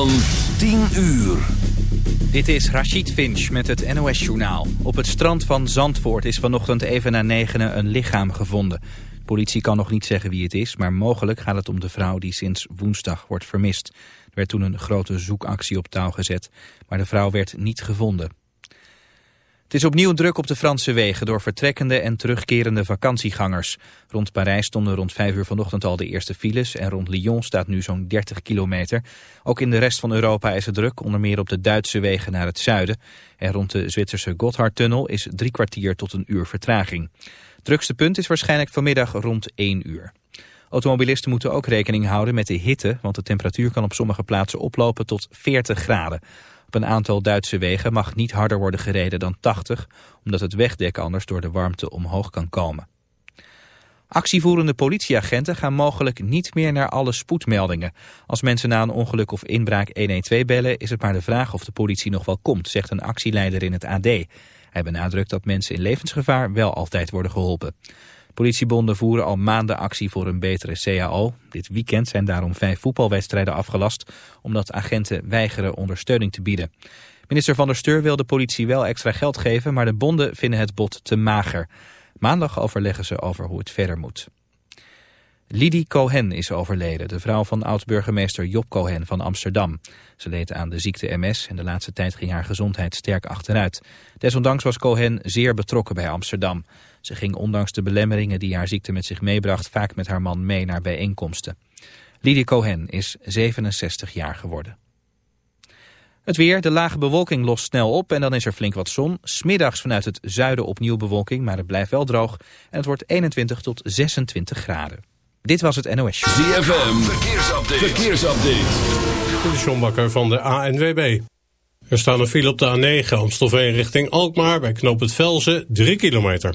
van 10 uur. Dit is Rachid Finch met het NOS-journaal. Op het strand van Zandvoort is vanochtend even na negenen een lichaam gevonden. De politie kan nog niet zeggen wie het is, maar mogelijk gaat het om de vrouw die sinds woensdag wordt vermist. Er werd toen een grote zoekactie op touw gezet, maar de vrouw werd niet gevonden. Het is opnieuw druk op de Franse wegen door vertrekkende en terugkerende vakantiegangers. Rond Parijs stonden rond 5 uur vanochtend al de eerste files en rond Lyon staat nu zo'n 30 kilometer. Ook in de rest van Europa is het druk, onder meer op de Duitse wegen naar het zuiden. En rond de Zwitserse Gotthardtunnel is drie kwartier tot een uur vertraging. Het drukste punt is waarschijnlijk vanmiddag rond 1 uur. Automobilisten moeten ook rekening houden met de hitte, want de temperatuur kan op sommige plaatsen oplopen tot 40 graden. Op een aantal Duitse wegen mag niet harder worden gereden dan 80, omdat het wegdek anders door de warmte omhoog kan komen. Actievoerende politieagenten gaan mogelijk niet meer naar alle spoedmeldingen. Als mensen na een ongeluk of inbraak 112 bellen is het maar de vraag of de politie nog wel komt, zegt een actieleider in het AD. Hij benadrukt dat mensen in levensgevaar wel altijd worden geholpen. Politiebonden voeren al maanden actie voor een betere CAO. Dit weekend zijn daarom vijf voetbalwedstrijden afgelast... omdat agenten weigeren ondersteuning te bieden. Minister Van der Steur wil de politie wel extra geld geven... maar de bonden vinden het bod te mager. Maandag overleggen ze over hoe het verder moet. Lidie Cohen is overleden, de vrouw van oud-burgemeester Job Cohen van Amsterdam. Ze leed aan de ziekte MS en de laatste tijd ging haar gezondheid sterk achteruit. Desondanks was Cohen zeer betrokken bij Amsterdam. Ze ging ondanks de belemmeringen die haar ziekte met zich meebracht vaak met haar man mee naar bijeenkomsten. Lidie Cohen is 67 jaar geworden. Het weer, de lage bewolking lost snel op en dan is er flink wat zon. Smiddags vanuit het zuiden opnieuw bewolking, maar het blijft wel droog. En het wordt 21 tot 26 graden. Dit was het NOS Show. ZFM, verkeersupdate. verkeersupdate. De Sjombakker van de ANWB. Er staan een file op de A9 Amstelveen richting Alkmaar bij knoop het Velzen 3 kilometer.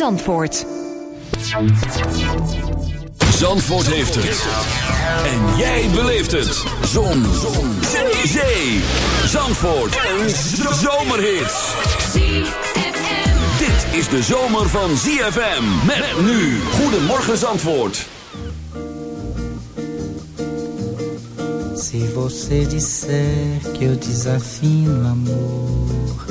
Zandvoort. Zandvoort heeft het. En jij beleeft het. Zon. Zon. Zee. Zee. Zandvoort. Een zomerhit. Dit is de zomer van ZFM. Met nu. Goedemorgen Zandvoort. Se você disser que eu desafino amor,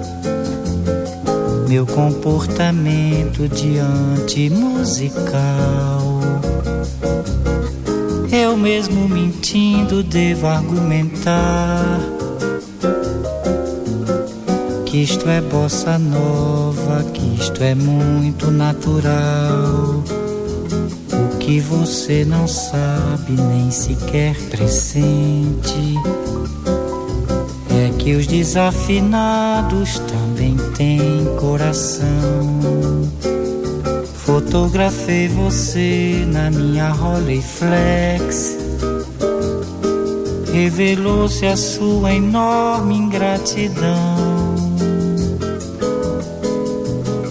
meu comportamento diante musical, eu mesmo mentindo devo argumentar que isto é bossa nova, que isto é muito natural. Que você não sabe nem sequer pressente que os desafinados também têm coração. Fotografei você na minha Rolleiflex. Revelou-se a sua enorme ingratidão.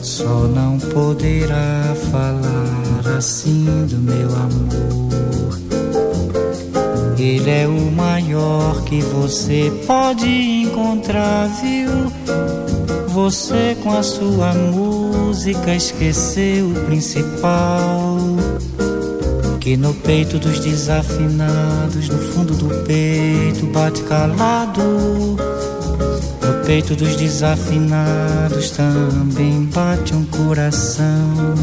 Só não poderá falar assim do meu amor. Ele é o maior que você pode encontrar, viu? Você com a sua música esqueceu o principal. Que no peito dos desafinados, no fundo do peito, bate calado. No peito dos desafinados também bate um coração.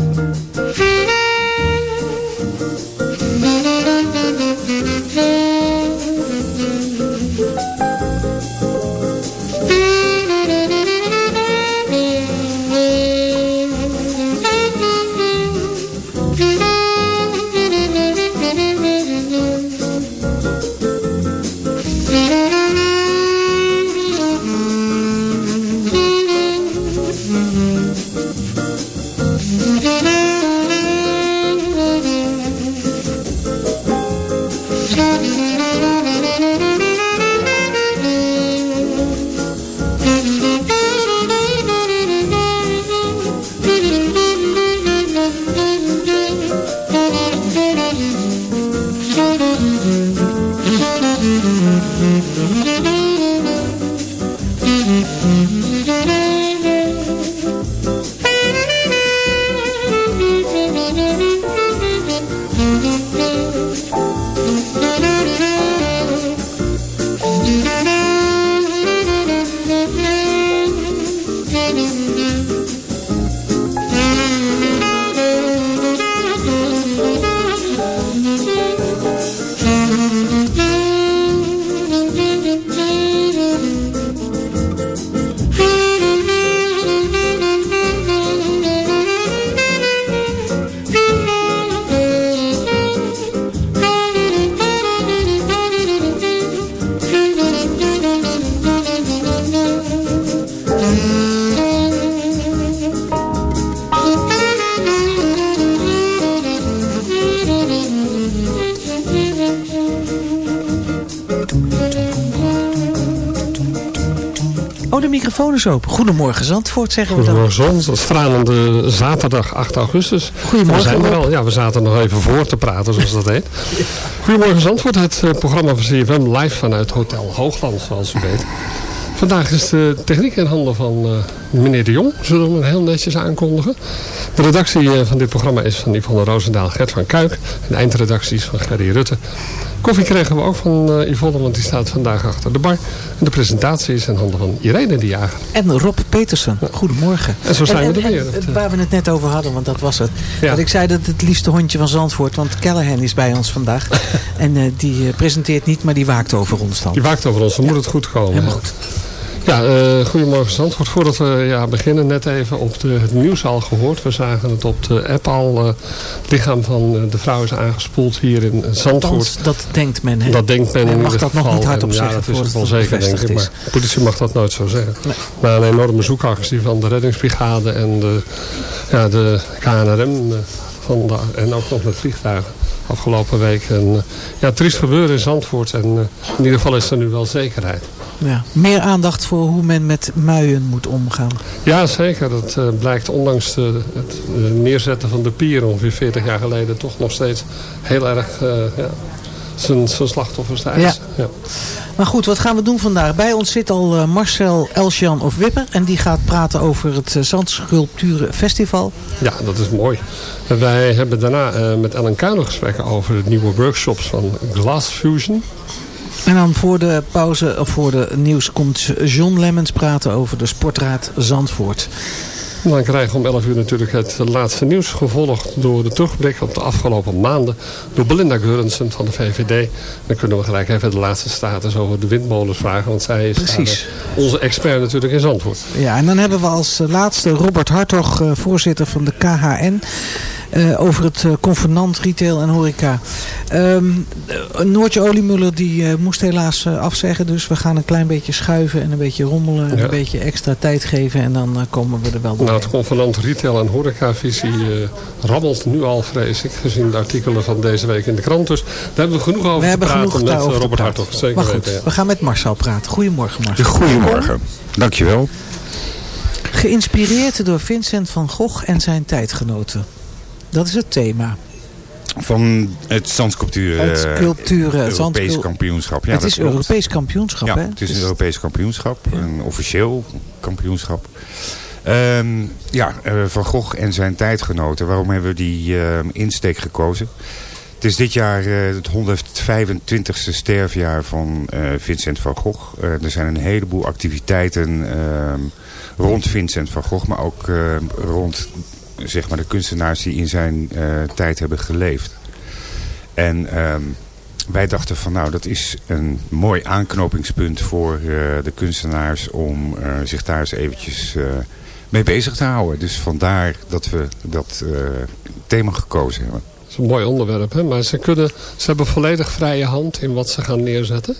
Microfoon is open. Goedemorgen Zandvoort, zeggen we dan. Goedemorgen zon, stralende zaterdag 8 augustus. Goedemorgen, We zijn er al. Ja, we zaten nog even voor te praten, zoals dat heet. Goedemorgen Zandvoort, het eh, programma van CFM live vanuit Hotel Hoogland, zoals u weet. Vandaag is de techniek in handen van eh, meneer De Jong, zullen we hem heel netjes aankondigen. De redactie eh, van dit programma is van Yvonne Roosendaal, Gert van Kuik. En de eindredactie is van Gerry Rutte. Koffie kregen we ook van eh, Yvonne, want die staat vandaag achter de bar. En de presentatie is in handen van Irene de Jager. En Rob Petersen. Goedemorgen. En zo zijn we er weer. en eh, waar we het net over hadden, want dat was het. Ja. Dat ik zei dat het liefste hondje van Zandvoort, want Callahan is bij ons vandaag. en die presenteert niet, maar die waakt over ons dan. Die waakt over ons, dan moet het goed komen. Helemaal goed. Ja, eh, goedemorgen Zandvoort. Voordat we ja, beginnen, net even op de, het nieuws al gehoord. We zagen het op de app al. eh, het lichaam van eh, de vrouw is aangespoeld hier in Zandvoort. Althans, dat denkt men. Hè? Dat denkt men Men in mag dat nog niet hardop En zeggen Ja, dat is wel zeker, denk ik. Maar de politie mag dat nooit zo zeggen. Nee. Na een enorme zoekactie van de reddingsbrigade en de, ja, de KNRM... van de- en ook nog met vliegtuigen afgelopen week. En, ja, triest gebeuren in Zandvoort. En in ieder geval is er nu wel zekerheid. Ja. Meer aandacht voor hoe men met muien moet omgaan. Ja, zeker. Dat eh, blijkt ondanks de, het eh, neerzetten van de pier ongeveer 40 jaar geleden toch nog steeds heel erg eh, ja, zijn, zijn slachtoffers te eisen. Ja. Maar goed, wat gaan we doen vandaag? Bij ons zit al Marcel Elsjan of Wipper. En die gaat praten over het Zandsculpturen Festival. Ja, dat is mooi. En wij hebben daarna met Ellen Kuilen gesprekken over de nieuwe workshops van Glass Fusion. En dan voor de pauze, of voor de nieuws, komt John Lemmens praten over de Sportraad Zandvoort. En dan krijgen we om 11 uur natuurlijk het laatste nieuws gevolgd door de terugblik op de afgelopen maanden door Belinda Geurensen van de VVD. Dan kunnen we gelijk even de laatste status over de windmolens vragen, want zij is Precies. eh, onze expert natuurlijk in Zandvoort. Ja, en dan hebben we als laatste Robert Hartog, eh, voorzitter van de KHN. Eh, over het uh, convenant retail en horeca. Um, Noortje Oliemuller die moest helaas afzeggen. Dus we gaan een klein beetje schuiven en een beetje rommelen. En een beetje extra tijd geven. En dan komen we er wel door. Nou, het convenant retail en horecavisie rammelt nu al vrees ik. Gezien de artikelen van deze week in de krant. Dus daar hebben we genoeg over we te praten met Robert Hartog. Zeker maar goed, weten, we gaan met Marcel praten. Goedemorgen Marcel. Goedemorgen. Dankjewel. Geïnspireerd door Vincent van Gogh en zijn tijdgenoten. Dat is het thema. Van het zandsculpturen. Het sculpturen. Het Europees kampioenschap. Ja, het is klopt. Europees kampioenschap, ja, hè? het is een Europees kampioenschap. Een officieel kampioenschap. Um, ja, uh, Van Gogh en zijn tijdgenoten. Waarom hebben we die uh, insteek gekozen? Het is dit jaar uh, het 125ste sterfjaar van Vincent van Gogh. er zijn een heleboel activiteiten ehm, rond Vincent van Gogh, maar ook uh, rond zeg maar, de kunstenaars die in zijn uh, tijd hebben geleefd. En um, wij dachten van nou dat is een mooi aanknopingspunt voor uh, de kunstenaars om zich daar eens eventjes mee bezig te houden. Dus vandaar dat we dat thema gekozen hebben. Dat is een mooi onderwerp, hè? maar ze, kunnen, ze hebben volledig vrije hand in wat ze gaan neerzetten.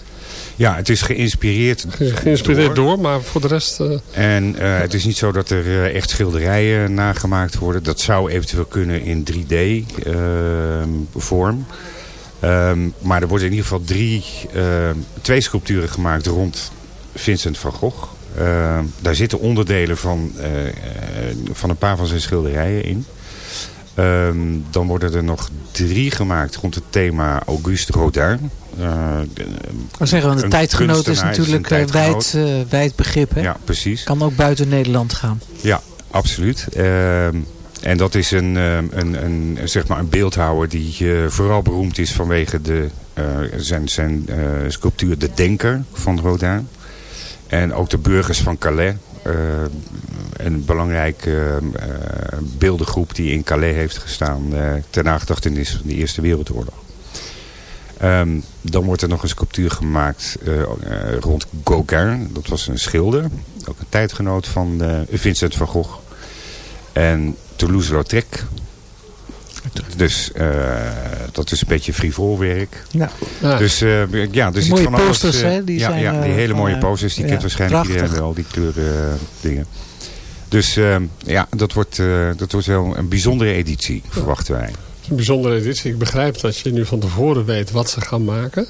Ja, het is geïnspireerd, geïnspireerd door. maar voor de rest... Uh... En uh, het is niet zo dat er uh, echt schilderijen nagemaakt worden. Dat zou eventueel kunnen in 3D ehm, vorm. Um, maar er worden in ieder geval drie, ehm, twee sculpturen gemaakt rond Vincent van Gogh. daar zitten onderdelen van, van een paar van zijn schilderijen in. Um, dan worden er nog drie gemaakt rond het thema Auguste Rodin. Uh, Wat zeggen we, de tijdgenoot is natuurlijk een wijd, uh, wijd begrip. Hè? Ja, precies. Kan ook buiten Nederland gaan. Ja, absoluut. Uh, en dat is een, een, een, zeg maar een beeldhouwer die vooral beroemd is vanwege de, zijn, zijn sculptuur De Denker van Rodin. En ook de burgers van Calais. Een belangrijke beeldengroep die in Calais heeft gestaan ten nagedachtenis van de Eerste Wereldoorlog. Um, dan wordt er nog een sculptuur gemaakt rond Gauguin. Dat was een schilder. Ook een tijdgenoot van Vincent van Gogh. En Toulouse-Lautrec. Dus dat is een beetje frivol werk. Ja. Dus ja, er zit mooie van posters, alles, hè? Die, ja, zijn, ja, die hele mooie posters. Die kent waarschijnlijk prachtig. iedereen wel, die kleuren dingen. Dus ja, dat wordt, dat wordt wel een bijzondere editie, verwachten wij een bijzondere editie. Ik begrijp dat je nu van tevoren weet wat ze gaan maken.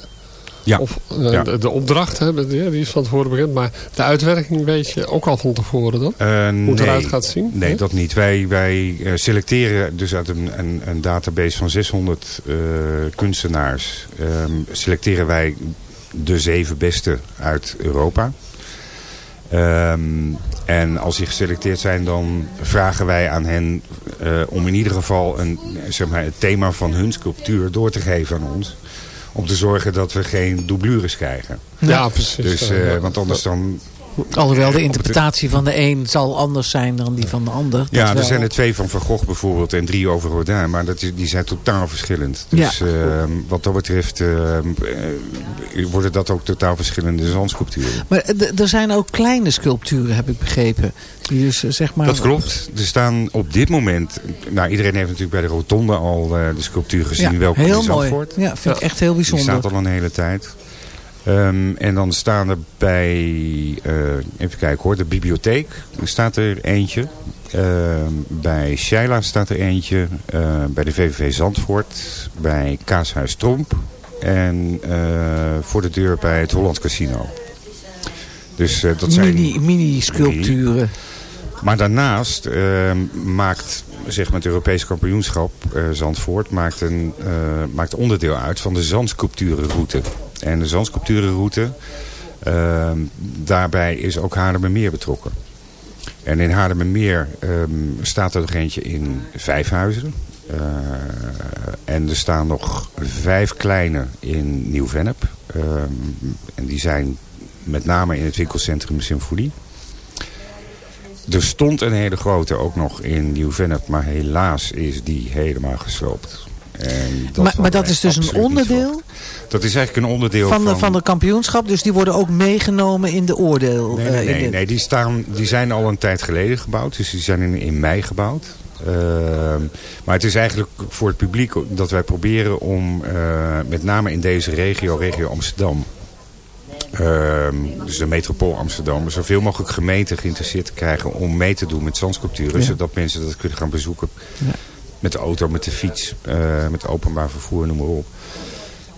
Ja. Of uh, ja. de, de, opdracht, hè, die is van tevoren bekend. Maar de uitwerking weet je ook al van tevoren dan? Uh, Hoe het eruit gaat zien? Nee, dat niet. Wij, wij uh, selecteren dus uit een, een, een, database van 600 kunstenaars. Um, selecteren wij de zeven beste uit Europa. Um, en als die geselecteerd zijn, dan vragen wij aan hen om in ieder geval een, zeg maar, het thema van hun sculptuur door te geven aan ons. Om te zorgen dat we geen doublures krijgen. Ja, precies. Dus, uh, want anders dan... Alhoewel de interpretatie van de een zal anders zijn dan die van de ander. Ja, er wel... zijn er twee van Van Gogh bijvoorbeeld en drie over Rodin. Maar dat is, die zijn totaal verschillend. Dus ja. uh, wat dat betreft uh, worden dat ook totaal verschillende zandsculpturen. Maar er zijn ook kleine sculpturen, heb ik begrepen. Die dus, zeg maar... Dat klopt. Er staan op dit moment... Nou, iedereen heeft natuurlijk bij de rotonde al de sculptuur gezien. Ja, Welkom heel mooi. Ja, vind ik echt heel bijzonder. Die staat al een hele tijd. Um, en dan staan er bij, uh, even kijken hoor, de bibliotheek staat er eentje. Uh, bij Sheila staat er eentje. Uh, bij de VVV Zandvoort. Bij Kaashuis Tromp. En voor de deur bij het Holland Casino. Dus dat zijn... Mini, mini sculpturen. Maar daarnaast maakt zeg maar, het Europees kampioenschap Zandvoort maakt, een, maakt onderdeel uit van de zandsculpturenroute. En de zandsculpturenroute, uh, daarbij is ook Haarlemmermeer betrokken. En in Haarlemmermeer um, staat er nog eentje in Vijfhuizen. Uh, en er staan nog vijf kleine in Nieuw-Vennep. Um, en die zijn met name in het winkelcentrum Symfonie. Er stond een hele grote ook nog in Nieuw-Vennep, maar helaas is die helemaal gesloopt. En dat maar, maar dat is dus een onderdeel? Dat is eigenlijk een onderdeel van... De, van... van de kampioenschap, dus die worden ook meegenomen in de oordeel? Nee, nee, uh, nee, de... nee, die, staan, die zijn al een tijd geleden gebouwd. Dus die zijn in, in mei gebouwd. Ehm, maar het is eigenlijk voor het publiek dat wij proberen om, eh, met name in deze regio, regio Amsterdam... Ehm, dus de metropool Amsterdam, zoveel mogelijk gemeenten geïnteresseerd te krijgen om mee te doen met zandsculpturen. Zodat mensen dat kunnen gaan bezoeken Ja. met de auto, met de fiets, eh, met openbaar vervoer, noem maar op.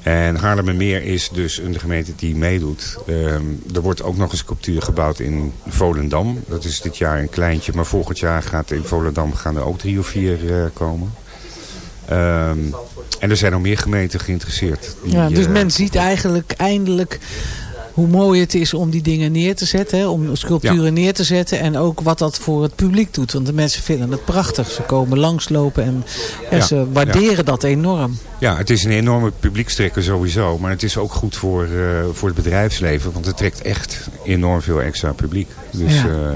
En Haarlemmermeer is dus een gemeente die meedoet. Ehm, er wordt ook nog een sculptuur gebouwd in Volendam. Dat is dit jaar een kleintje, maar volgend jaar gaat in Volendam gaan er ook drie of vier eh, komen. Ehm, en er zijn nog meer gemeenten geïnteresseerd. die, Ja, dus eh, men ziet eigenlijk eindelijk hoe mooi het is om die dingen neer te zetten. Hè? Om sculpturen neer te zetten. En ook wat dat voor het publiek doet. Want de mensen vinden het prachtig. Ze komen langslopen en, en Ja, ze waarderen dat enorm. Ja, het is een enorme publiekstrekker sowieso. Maar het is ook goed voor, eh, voor het bedrijfsleven. Want het trekt echt enorm veel extra publiek. Dus, Ja. eh,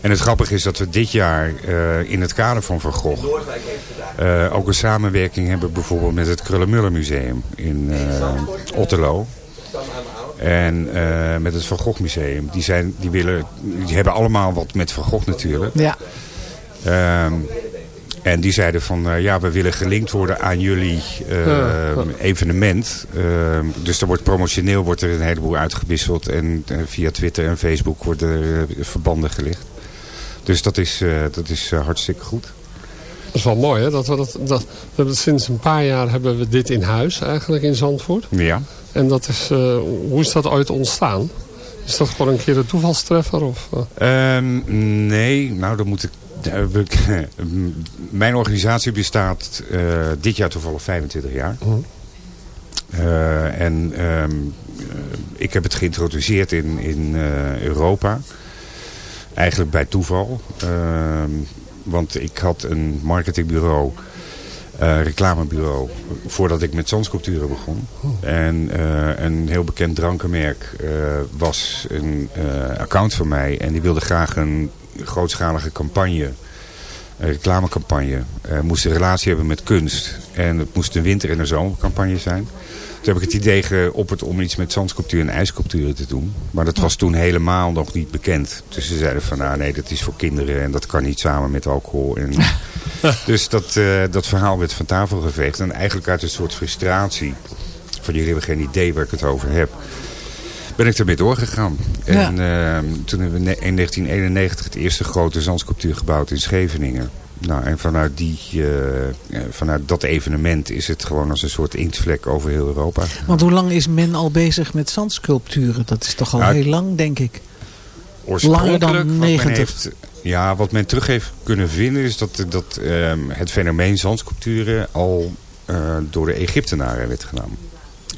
en het grappige is dat we dit jaar eh, in het kader van Van Gogh... ook een samenwerking hebben bijvoorbeeld met het Krullenmuller Museum in Otterlo. En eh, met het Van Gogh Museum. Die, zijn, die, willen, die hebben allemaal wat met Van Gogh natuurlijk. Ja. Ehm, en die zeiden van, eh, ja, we willen gelinkt worden aan jullie eh, Ja. evenement. Ehm, dus er wordt promotioneel wordt er een heleboel uitgewisseld. En eh, via Twitter en Facebook worden verbanden gelegd. Dus dat is, dat is hartstikke goed. Dat is wel mooi, hè? Dat we, dat, dat, we sinds een paar jaar hebben we dit in huis eigenlijk in Zandvoort. Ja. En dat is, eh, hoe is dat ooit ontstaan? Is dat gewoon een keer een toevalstreffer? Of, eh? Ehm, nee, nou dan moet ik... eh, we- mijn organisatie bestaat dit jaar toevallig 25 jaar. Mhm. En ehm, eh, ik heb het geïntroduceerd in, in Europa. Eigenlijk bij toeval. Ehm, want ik had een marketingbureau, eh, reclamebureau, voordat ik met zandsculpturen begon. En eh, een heel bekend drankenmerk eh, was een account van mij. En die wilde graag een grootschalige campagne, een reclamecampagne. Eh, moest een relatie hebben met kunst. En het moest een winter- en een zomercampagne zijn. Toen heb ik het idee geopperd om iets met zandsculptuur en ijssculpturen te doen. Maar dat was toen helemaal nog niet bekend. Dus ze zeiden van, nou nee, dat is voor kinderen en dat kan niet samen met alcohol. En dus dat, eh, dat verhaal werd van tafel geveegd. En eigenlijk uit een soort frustratie, van jullie hebben geen idee waar ik het over heb, ben ik ermee doorgegaan. Ja. En eh, toen hebben we in 1991 het eerste grote zandsculptuur gebouwd in Scheveningen. Nou, en vanuit, die, eh, eh, vanuit dat evenement is het gewoon als een soort inktvlek over heel Europa. Want hoe lang is men al bezig met zandsculpturen? Dat is toch al Nou, heel lang, denk ik. Langer dan wat men 90. heeft- ja, wat men terug heeft kunnen vinden is dat, dat ehm, het fenomeen zandsculpturen al eh, door de Egyptenaren werd genomen.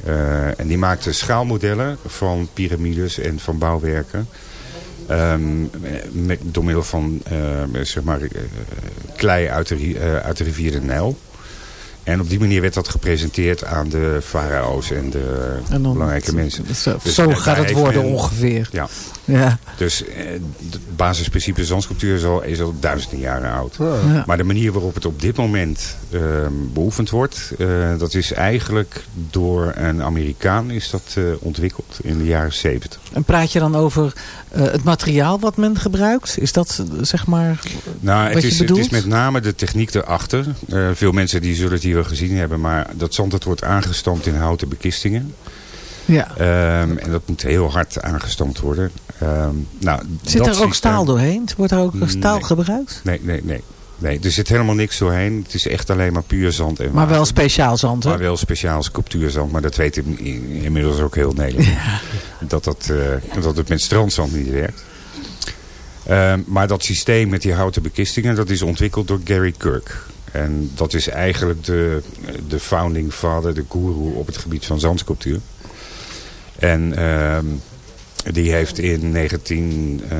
Eh, en die maakten schaalmodellen van piramides en van bouwwerken. Ehm, met, door middel van eh, zeg maar, eh, klei uit de, eh, uit de rivier de Nijl. En op die manier werd dat gepresenteerd aan de farao's en de En dan- belangrijke mensen. Zo, Dus zo gaat het worden men- ongeveer. Ja. Ja. Dus het basisprincipe zandsculptuur is al, is al duizenden jaren oud. Ja. Maar de manier waarop het op dit moment ehm, beoefend wordt, eh, dat is eigenlijk door een Amerikaan is dat eh, ontwikkeld in de jaren 70. En praat je dan over eh, het materiaal wat men gebruikt? Is dat zeg maar Nou, wat het je is, het is met name de techniek erachter. Eh, veel mensen die zullen het hier wel gezien hebben, maar dat zand dat wordt aangestampt in houten bekistingen. Ja. Ehm, en dat moet heel hard aangestampt worden. Ehm, nou, Zit er ook systeem- staal doorheen? Wordt er ook staal Nee. gebruikt? Nee, nee, nee. Nee, er zit helemaal niks doorheen. Het is echt alleen maar puur zand en Maar water. wel speciaal zand, hè? Maar wel speciaal sculptuurzand. Maar dat weet in- in- inmiddels ook heel Nederland. Dat, dat, eh, dat het met strandzand niet werkt. Ehm, maar dat systeem met die houten bekistingen, dat is ontwikkeld door Gary Kirk. En dat is eigenlijk de, de founding father, de guru op het gebied van zandsculptuur. En ehm, die heeft in 19, eh,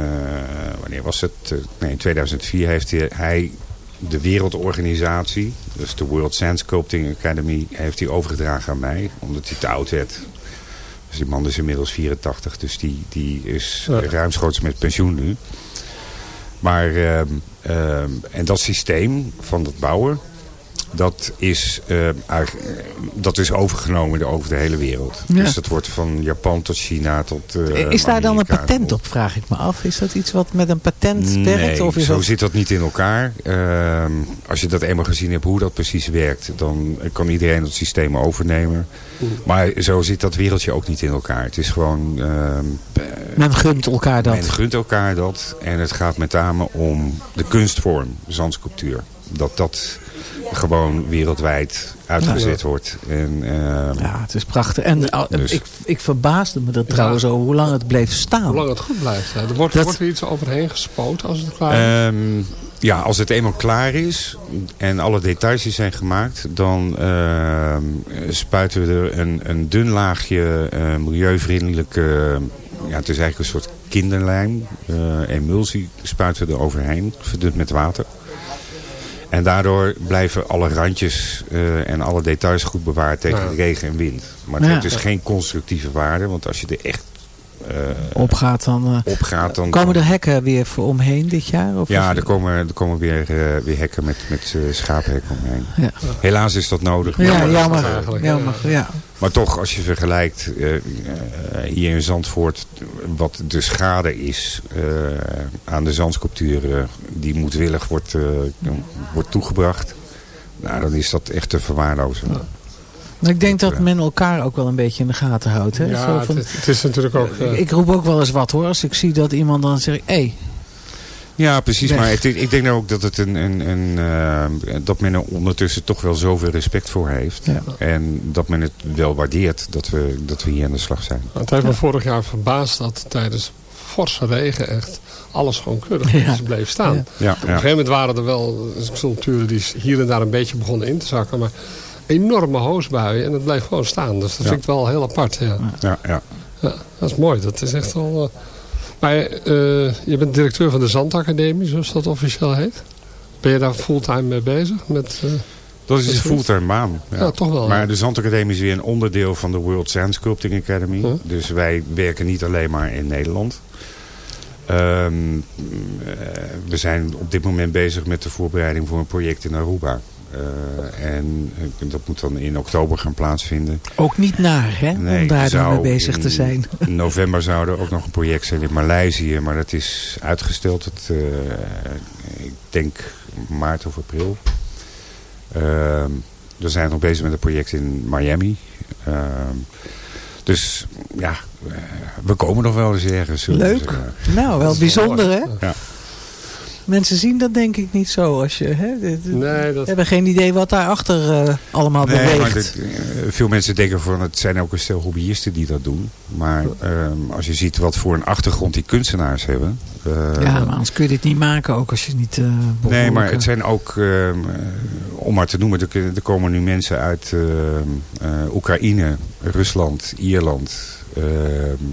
wanneer was het? Eh, nee, in 2004 heeft hij, hij de wereldorganisatie, dus de World Sand Sculpting Academy, heeft hij overgedragen aan mij, omdat hij te oud werd. Dus die man is inmiddels 84, dus die, die is Ja. ruimschoots met pensioen nu. Maar, ehm, ehm, en dat systeem van dat bouwen, dat is, uh, dat is overgenomen over de hele wereld. Ja. Dus dat wordt van Japan tot China tot uh, Is daar dan een patent op, vraag ik me af? Is dat iets wat met een patent werkt? Nee, of is zo dat... zit dat niet in elkaar. Ehm, als je dat eenmaal gezien hebt hoe dat precies werkt... dan kan iedereen het systeem overnemen. Maar zo zit dat wereldje ook niet in elkaar. Het is gewoon... ehm, Men gunt elkaar dat. Men gunt elkaar dat. En het gaat met name om de kunstvorm, zandsculptuur. Dat dat gewoon wereldwijd uitgezet wordt. En, ehm, Ja, het is prachtig. En uh, Dus. ik, ik verbaasde me dat trouwens over hoe lang het bleef staan. Hoe lang het goed blijft. hè. Er wordt, Dat- wordt er iets overheen gespoten als het klaar is. Ehm, ja, als het eenmaal klaar is en alle details die zijn gemaakt, dan ehm, spuiten we er een, een dun laagje eh, milieuvriendelijke, ja, het is eigenlijk een soort kinderlijm, eh, emulsie, spuiten we er overheen, verdund met water. En daardoor blijven alle randjes eh, en alle details goed bewaard tegen Ja. regen en wind. Maar het Ja. heeft dus geen constructieve waarde, want als je er echt Opgaat dan... eh, op gaat, dan... komen er hekken weer voor omheen dit jaar? Of Ja, er komen, er komen weer, eh, weer hekken met, met eh, schaaphekken omheen. Ja. Helaas is dat nodig. Ja, maar, jammer. eigenlijk, jammer ja. maar toch, als je vergelijkt eh, eh, hier in Zandvoort... wat de schade is eh, aan de zandsculptuur... eh, die moedwillig wordt, eh, wordt toegebracht... Nou, dan is dat echt te verwaarlozen. Maar ik denk dat men elkaar ook wel een beetje in de gaten houdt. Hè? Zo ja, van- het, het is natuurlijk ook... eh, ik, ik roep ook wel eens wat hoor. Als ik zie dat iemand dan zegt... Hé, hey, Ja, precies. Weg. Maar het, ik denk nou ook dat, het een, een, een, eh, dat men er ondertussen toch wel zoveel respect voor heeft. Ja. En dat men het wel waardeert dat we, dat we hier aan de slag zijn. het heeft me vorig jaar verbaasd dat tijdens forse regen echt alles gewoon keurig Ja. bleef staan. Ja. Ja, Op een gegeven moment waren er wel sculpturen die hier en daar een beetje begonnen in te zakken. Maar enorme hoosbuien en het bleef gewoon staan. Dus dat Ja. vind ik wel heel apart. Ja. ja, ja. Ja, dat is mooi. Dat is echt wel... eh, Maar eh, je bent directeur van de Zandacademie, zoals dat officieel heet. Ben je daar fulltime mee bezig? Met, eh, Dat is een fulltime baan. Ja. Ja, toch wel, Maar ja. de Zandacademie is weer een onderdeel van de World Sand Sculpting Academy. Huh? Dus wij werken niet alleen maar in Nederland. Ehm, eh, we zijn op dit moment bezig met de voorbereiding voor een project in Aruba. Eh, en eh, dat moet dan in oktober gaan plaatsvinden. ook niet naar hè? Nee, om daar dan mee bezig te in zijn. november zou er ook nog een project zijn in Maleisië. Maar dat is uitgesteld. Het, eh, ik denk maart of april. Ehm, we zijn nog bezig met een project in Miami. Ehm, dus ja, we komen nog wel eens ergens. Leuk. Nou, wel bijzonder hè? Ja. Mensen zien dat denk ik niet zo. Als je, hè? de- de- nee, dat, hebben geen idee wat daarachter eh allemaal Nee, maar beweegt. dit, eh, veel mensen denken van het zijn ook een stel hobbyisten die dat doen. Maar ehm, als je ziet wat voor een achtergrond die kunstenaars hebben. eh, ja, maar anders kun je dit niet maken ook als je niet uh, Nee, maar het zijn ook, ehm, eh, om maar te noemen, er, er komen nu mensen uit ehm, eh, Oekraïne, Rusland, Ierland, ehm,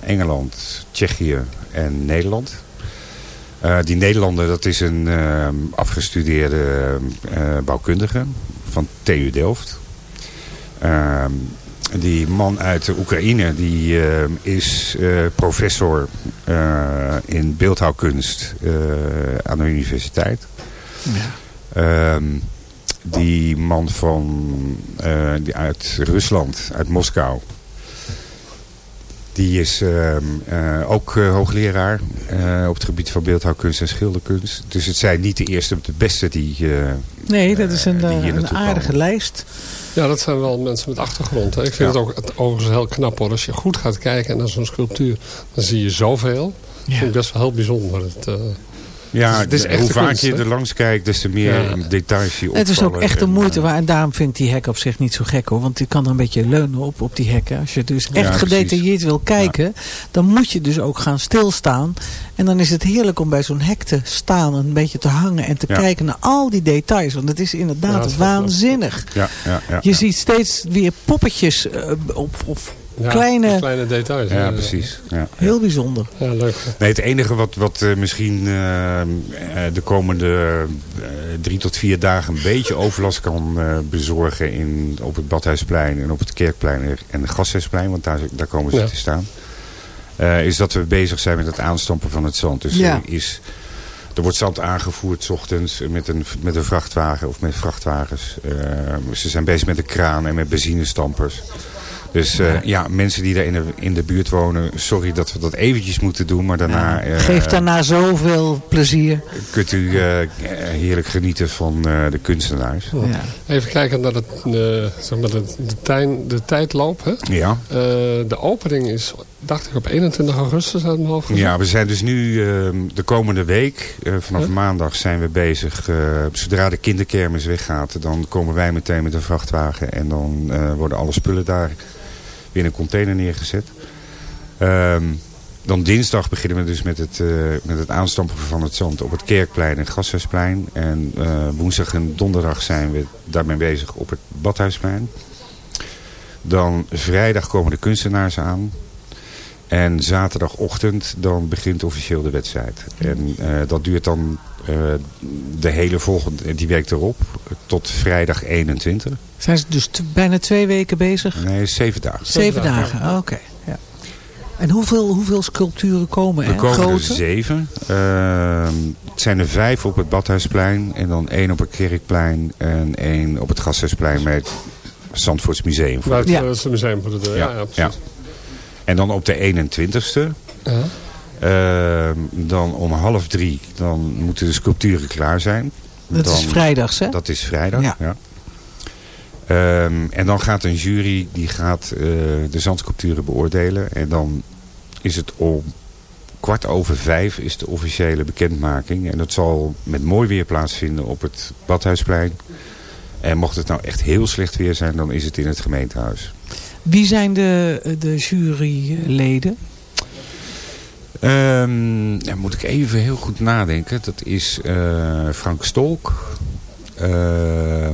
Engeland, Tsjechië en Nederland. Eh, die Nederlander, dat is een ehm, afgestudeerde eh, bouwkundige van TU Delft. Ehm, die man uit de Oekraïne die is eh, professor eh, in beeldhouwkunst eh, aan de universiteit. Ja. Ehm, die man van, eh, die uit Rusland, uit Moskou. Die is ehm, eh, ook eh, hoogleraar eh, op het gebied van beeldhouwkunst en schilderkunst. Dus het zijn niet de eerste, de beste die... eh, Nee, dat is een, een aardige komen. lijst. ja, dat zijn wel mensen met achtergrond. Hè. Ik vind Ja. het ook het, overigens heel knap hoor. Als je goed gaat kijken naar zo'n sculptuur, dan zie je zoveel. Dat Ja. vind ik best wel heel bijzonder. Het, eh, Ja, Het is- het is hoe vaak kunst, je er langs kijkt, des te meer Ja. details je Het is ook opvallen. echt de En, moeite eh, waar. En daarom vind ik die hek op zich niet zo gek hoor. Want je kan er een beetje leunen op, op die hekken. Als je dus echt gedetailleerd wil kijken. Dan moet je dus ook gaan stilstaan. En dan is het heerlijk om bij zo'n hek te staan. Een beetje te hangen. En te Ja. kijken naar al die details. Want het is inderdaad waanzinnig. Ja, ja, ja, Je ja. ziet steeds weer poppetjes eh, op, op ja, kleine... kleine details. Ja, Ja, precies. Ja. Heel bijzonder. Ja, leuk. Nee, het enige wat, wat eh, misschien eh, eh, de komende eh, drie tot vier dagen een beetje overlast kan eh, bezorgen in, op het Badhuisplein en op het Kerkplein en het Gasthuisplein, want daar, daar komen ze Ja. te staan, eh, is dat we bezig zijn met het aanstampen van het zand. Dus Ja. er is er wordt zand aangevoerd s ochtends met een, met een vrachtwagen of met vrachtwagens. Uh, ze zijn bezig met de kraan en met benzinestampers. Dus uh, ja, mensen die daar in de, in de buurt wonen, sorry dat we dat eventjes moeten doen, maar daarna... Ja, geeft daarna zoveel plezier. Kunt u uh, heerlijk genieten van de kunstenaars. Ja. Even kijken naar, het, zeg maar de, de, tijn, de tijdloop. Hè? Ja. de opening is, dacht ik, op 21 augustus uit mijn hoofd. Ja, we zijn dus nu ehm, de komende week, vanaf huh? maandag zijn we bezig. zodra de kinderkermis weggaat, dan komen wij meteen met een vrachtwagen en dan worden alle spullen daar in een container neergezet. Um, dan dinsdag beginnen we dus met het, met het aanstampen van het zand op het Kerkplein en Gasthuisplein. En woensdag en donderdag zijn we daarmee bezig op het Badhuisplein. Dan vrijdag komen de kunstenaars aan. En zaterdagochtend dan begint officieel de wedstrijd. En uh, dat duurt dan de hele volgende, die week erop, tot vrijdag 21. Zijn ze dus bijna twee weken bezig? Nee, zeven dagen. Zeven dagen, dagen. oké. Okay. Ja. En hoeveel, hoeveel sculpturen komen er? Er komen Grote? er zeven. Uh, het zijn er vijf op het Badhuisplein. En dan één op het Kerkplein. En één op het Gasthuisplein met Zandvoorts Museum. Voor het, ja. het museum voor de deur. Ja, ja, ja, En dan op de 21ste. Uh -huh. uh, dan om half drie. Dan moeten de sculpturen klaar zijn. Dat dan, is vrijdags, hè? Dat is vrijdag, ja. ja. Um, en dan gaat een jury die gaat uh, de zandsculpturen beoordelen. En dan is het om kwart over vijf is de officiële bekendmaking. En dat zal met mooi weer plaatsvinden op het Badhuisplein. En mocht het nou echt heel slecht weer zijn, dan is het in het gemeentehuis. Wie zijn de, de juryleden? Um, moet ik even heel goed nadenken. Dat is uh, Frank Stolk. Uh,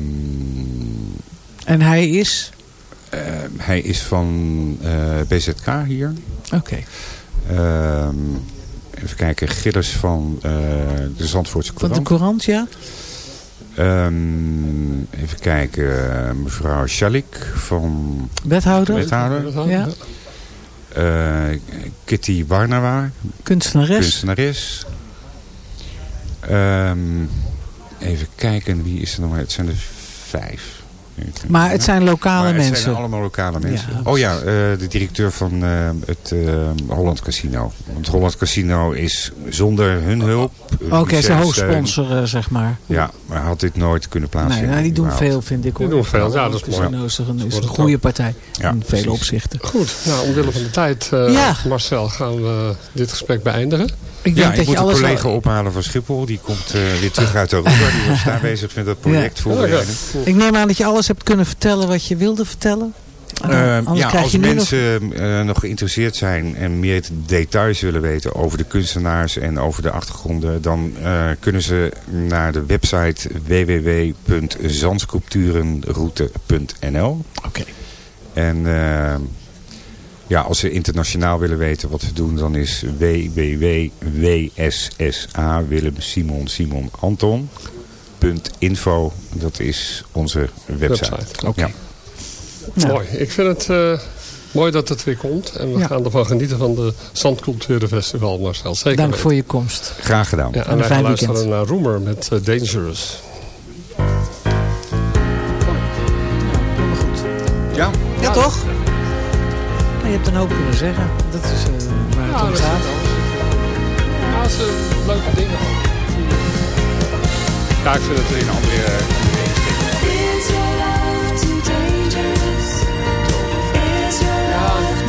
en hij is? Uh, hij is van uh, BZK hier. Oké. Okay. Even kijken, Gilles van uh, de Zandvoortse Courant. Van de Courant, ja. Um, even kijken, mevrouw Schalik van... Wethouder. Wethouder. Ja. Uh, Kitty Barnawa. Kunstenares. Kunstenares. Um, even kijken, wie is er nog maar? Het zijn er vijf. Maar het zijn lokale maar het mensen. zijn allemaal lokale mensen. Ja, oh ja, uh, de directeur van uh, het uh, Holland Casino. Want Holland Casino is zonder hun hulp... Oké, okay, ze hoofdsponsor, zeg maar. Ja, maar had dit nooit kunnen plaatsvinden. Nee, nou, die doen veel, vind ik. Hoor. Die doen veel, ja, dat is mooi. Casino is een, is een goede partij. Ja, in vele precies. opzichten. Goed, nou, omwille van de tijd, ja. Marcel, gaan we dit gesprek beëindigen. Ik, denk ja, ik moet een collega al... ophalen van Schiphol. Die komt uh, weer terug uit Europa. Die was daar bezig met dat project ja. voorbereiden. Ik neem aan dat je alles hebt kunnen vertellen wat je wilde vertellen. Uh, ja, als mensen nog... Uh, nog... geïnteresseerd zijn en meer details willen weten over de kunstenaars en over de achtergronden, dan uh, kunnen ze naar de website www.zandsculpturenroute.nl. Oké. Okay. En ja, als ze internationaal willen weten wat we doen, dan is www.wssa Willem Simon Simon Anton. .info, dat is onze website. website. Oké. Okay. Ja. Mooi. Ik vind het uh, mooi dat het weer komt. En we ja. gaan ervan genieten van de Zandculturenfestival, Marcel. Zeker Dank weten. voor je komst. Graag gedaan. Ja, en, en wij gaan luisteren naar Roemer met uh, Dangerous. Ja. Ja, toch? Je hebt een hoop kunnen zeggen. Dat is uh, waar het ja, om gaat. Ja, dat zijn leuke dingen. Ja, ik vind het een andere...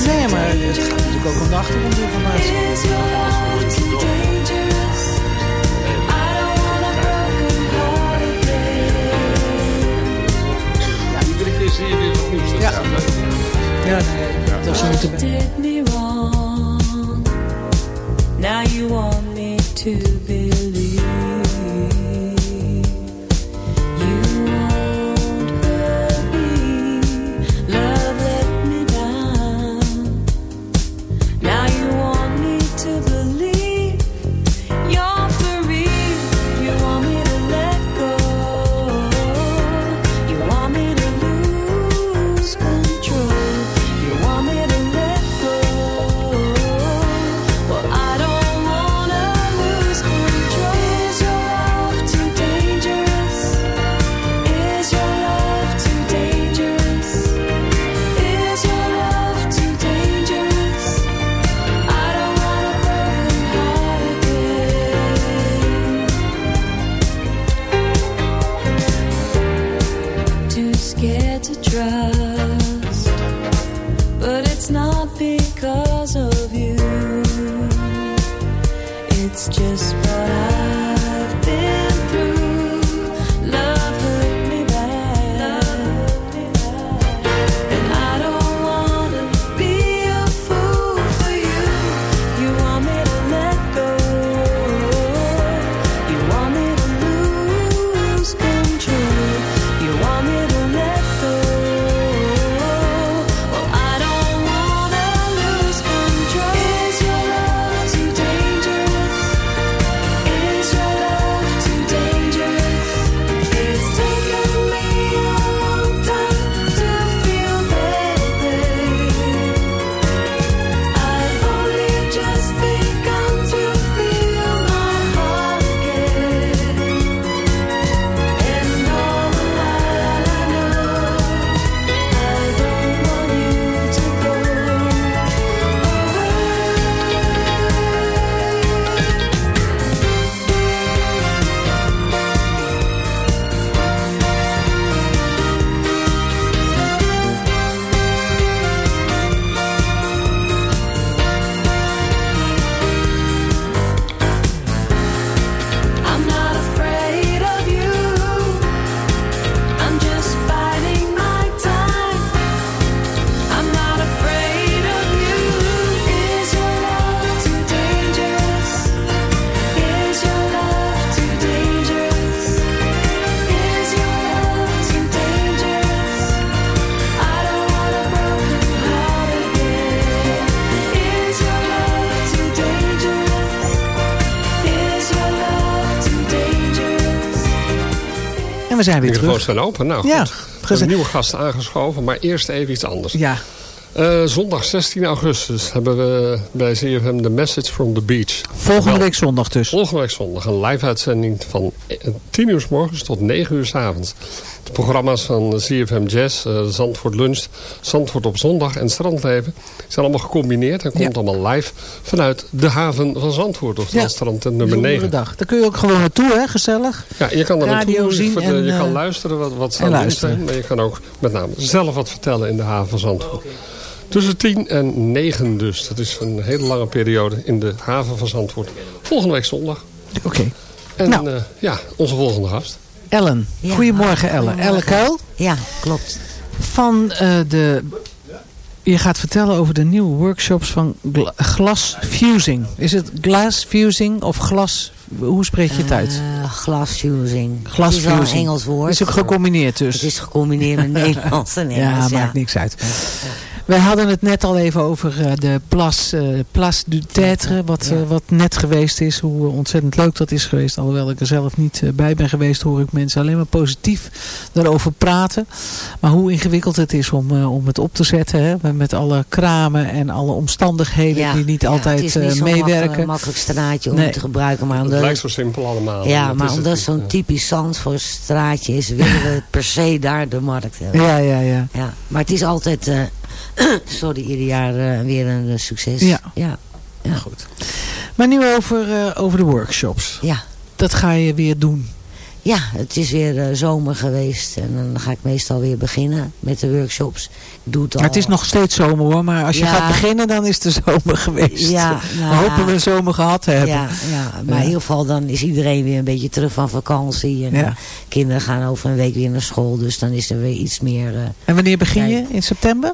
Nee, maar het gaat natuurlijk ook om de achtergrondinformatie. Ja, iedere keer zie je weer wat nieuws. Ja. Ja, nee. Dat moeten did me wrong. Now you want me to believe En we zijn weer Microfoons terug. zijn open. Nou Ja, goed. We hebben nieuwe gasten aangeschoven, maar eerst even iets anders. Ja, Eh, zondag 16 augustus hebben we bij CFM The Message from the Beach. volgende Wel, week zondag dus. Volgende week zondag een live uitzending van eh, 10 uur s morgens tot 9 uur s avonds. De programma's van CFM Jazz, eh, Zandvoort Lunch, Zandvoort op zondag en Strandleven zijn allemaal gecombineerd en komt allemaal live vanuit de haven van Zandvoort, oftewel Ja, strand nummer Bijzondere 9. dag. Daar kun je ook gewoon naartoe, hè? Gezellig. Ja, je kan er Radio naartoe zien de- en, je kan eh, luisteren wat, wat ze aan zijn. Maar je kan ook met name zelf wat vertellen in de haven van Zandvoort. Tussen 10 en 9 dus. Dat is een hele lange periode in de haven van Zandvoort. Volgende week zondag. Oké. En Nou. eh, ja, onze volgende gast. Ellen. Ja, Goedemorgen, Ellen. goedemorgen. Ellen Kuil. Ja, klopt. Van eh, de... Je gaat vertellen over de nieuwe workshops van gla- glas fusing. Is het glass fusing of glas... Hoe spreek je het uit? Eh, glasfusing. Glasfusing. Het is wel een Engels woord. Is ook gecombineerd dus. Het is gecombineerd met Nederlands en Ja, Engels. maakt niks uit. Wij hadden het net al even over eh, de Place, Place du Tetre, wat, Ja. wat net geweest is. Hoe ontzettend leuk dat is geweest. Alhoewel ik er zelf niet bij ben geweest, hoor ik mensen alleen maar positief daarover praten. Maar hoe ingewikkeld het is om, om het op te zetten. Hè? Met alle kramen en alle omstandigheden Ja, die niet ja, altijd het is niet meewerken. makkelijk, makkelijk straatje om Nee. te gebruiken. Maar Het omdat, lijkt zo simpel allemaal. ja, maar het omdat zo'n Ja. typisch Zandvoort straatje is, willen we per se daar de markt hebben. Ja, ja, ja. Ja, maar het is altijd, eh, sorry, ieder jaar eh, weer een eh, succes. Ja. ja. ja. Goed. Maar nu over, eh, over de workshops. Ja. Dat ga je weer doen. Ja, het is weer eh, zomer geweest en dan ga ik meestal weer beginnen met de workshops. Ik doe het al. Maar het is nog steeds zomer hoor, maar als je Ja. gaat beginnen dan is de zomer geweest. Ja, nou, we hopen we een zomer gehad te hebben. Ja, ja, maar Ja. in ieder geval dan is iedereen weer een beetje terug van vakantie. En eh, kinderen gaan over een week weer naar school, dus dan is er weer iets meer... eh, En wanneer begin je? In september?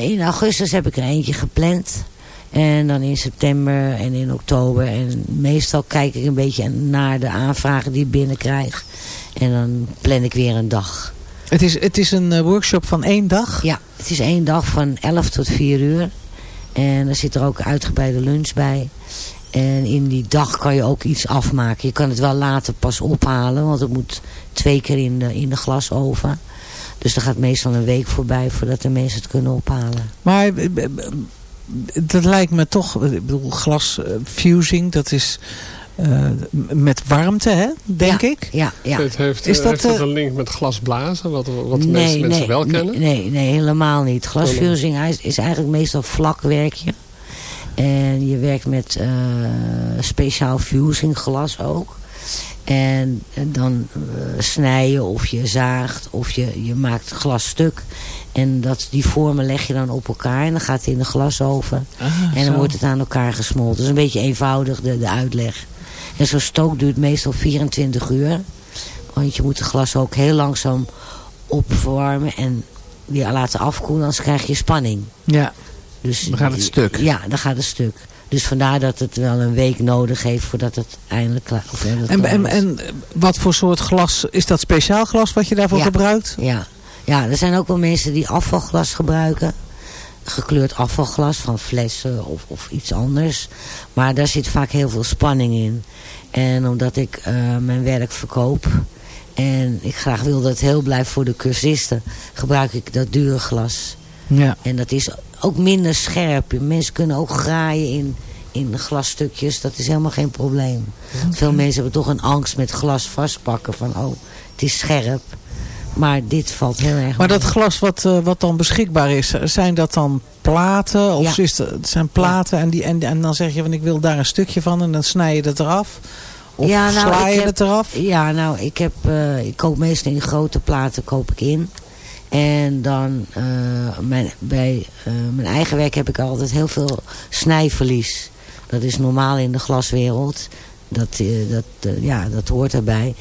in augustus heb ik er eentje gepland. En dan in september en in oktober. En meestal kijk ik een beetje naar de aanvragen die ik binnenkrijg. En dan plan ik weer een dag. Het is, het is een eh, workshop van één dag. Ja, het is één dag van 11 tot 4 uur. En er zit er ook uitgebreide lunch bij. En in die dag kan je ook iets afmaken. Je kan het wel later pas ophalen, want het moet twee keer in de, in de glasoven. Dus er gaat meestal een week voorbij voordat de mensen het kunnen ophalen. Maar eh, eh, dat lijkt me toch, ik bedoel, glas eh, fusing, dat is eh, met warmte, hè, denk Ja, ik. Ja, ja. Het heeft, Is eh, dat, heeft het een link met glasblazen, wat, wat de meeste mensen wel kennen? Nee, nee, nee, helemaal niet. Glasfusing hij is, is eigenlijk meestal vlak werkje. En je werkt met eh, speciaal fusing glas ook. En dan eh, snij je of je zaagt of je, je maakt glas stuk. En dat, die vormen leg je dan op elkaar en dan gaat het in de glasoven. en dan zo. wordt het aan elkaar gesmolten. Dat is een beetje eenvoudig de, de uitleg. En zo'n stook duurt meestal 24 uur. Want je moet het glas ook heel langzaam opwarmen en weer laten afkoelen. Anders krijg je spanning. Ja, Dus, Dan gaat het stuk. Ja, dan gaat het stuk. Dus vandaar dat het wel een week nodig heeft voordat het eindelijk klaar, of en, klaar en, is. en wat voor soort glas, is dat speciaal glas wat je daarvoor Ja. gebruikt? Ja. ja, er zijn ook wel mensen die afvalglas gebruiken. Gekleurd afvalglas van flessen of, of iets anders. Maar daar zit vaak heel veel spanning in. En omdat ik eh, mijn werk verkoop... en ik graag wil dat het heel blijft voor de cursisten... gebruik ik dat dure glas. Ja. En dat is ook minder scherp. Mensen kunnen ook graaien in, in glasstukjes. Dat is helemaal geen probleem. Veel mensen hebben toch een angst met glas vastpakken. Van oh, het is scherp. Maar dit valt heel erg Maar mee. dat glas wat, eh, wat dan beschikbaar is, zijn dat dan platen? Of Ja. is het, het zijn platen en, die, en, en dan zeg je van ik wil daar een stukje van en dan snij je het eraf? Of Ja, nou, sla je heb- het eraf? Ja, nou, ik, heb, eh, ik koop meestal in grote platen koop ik in. En dan eh, bij eh, mijn eigen werk heb ik altijd heel veel snijverlies. Dat is normaal in de glaswereld. Dat, eh, dat, ja, dat hoort erbij.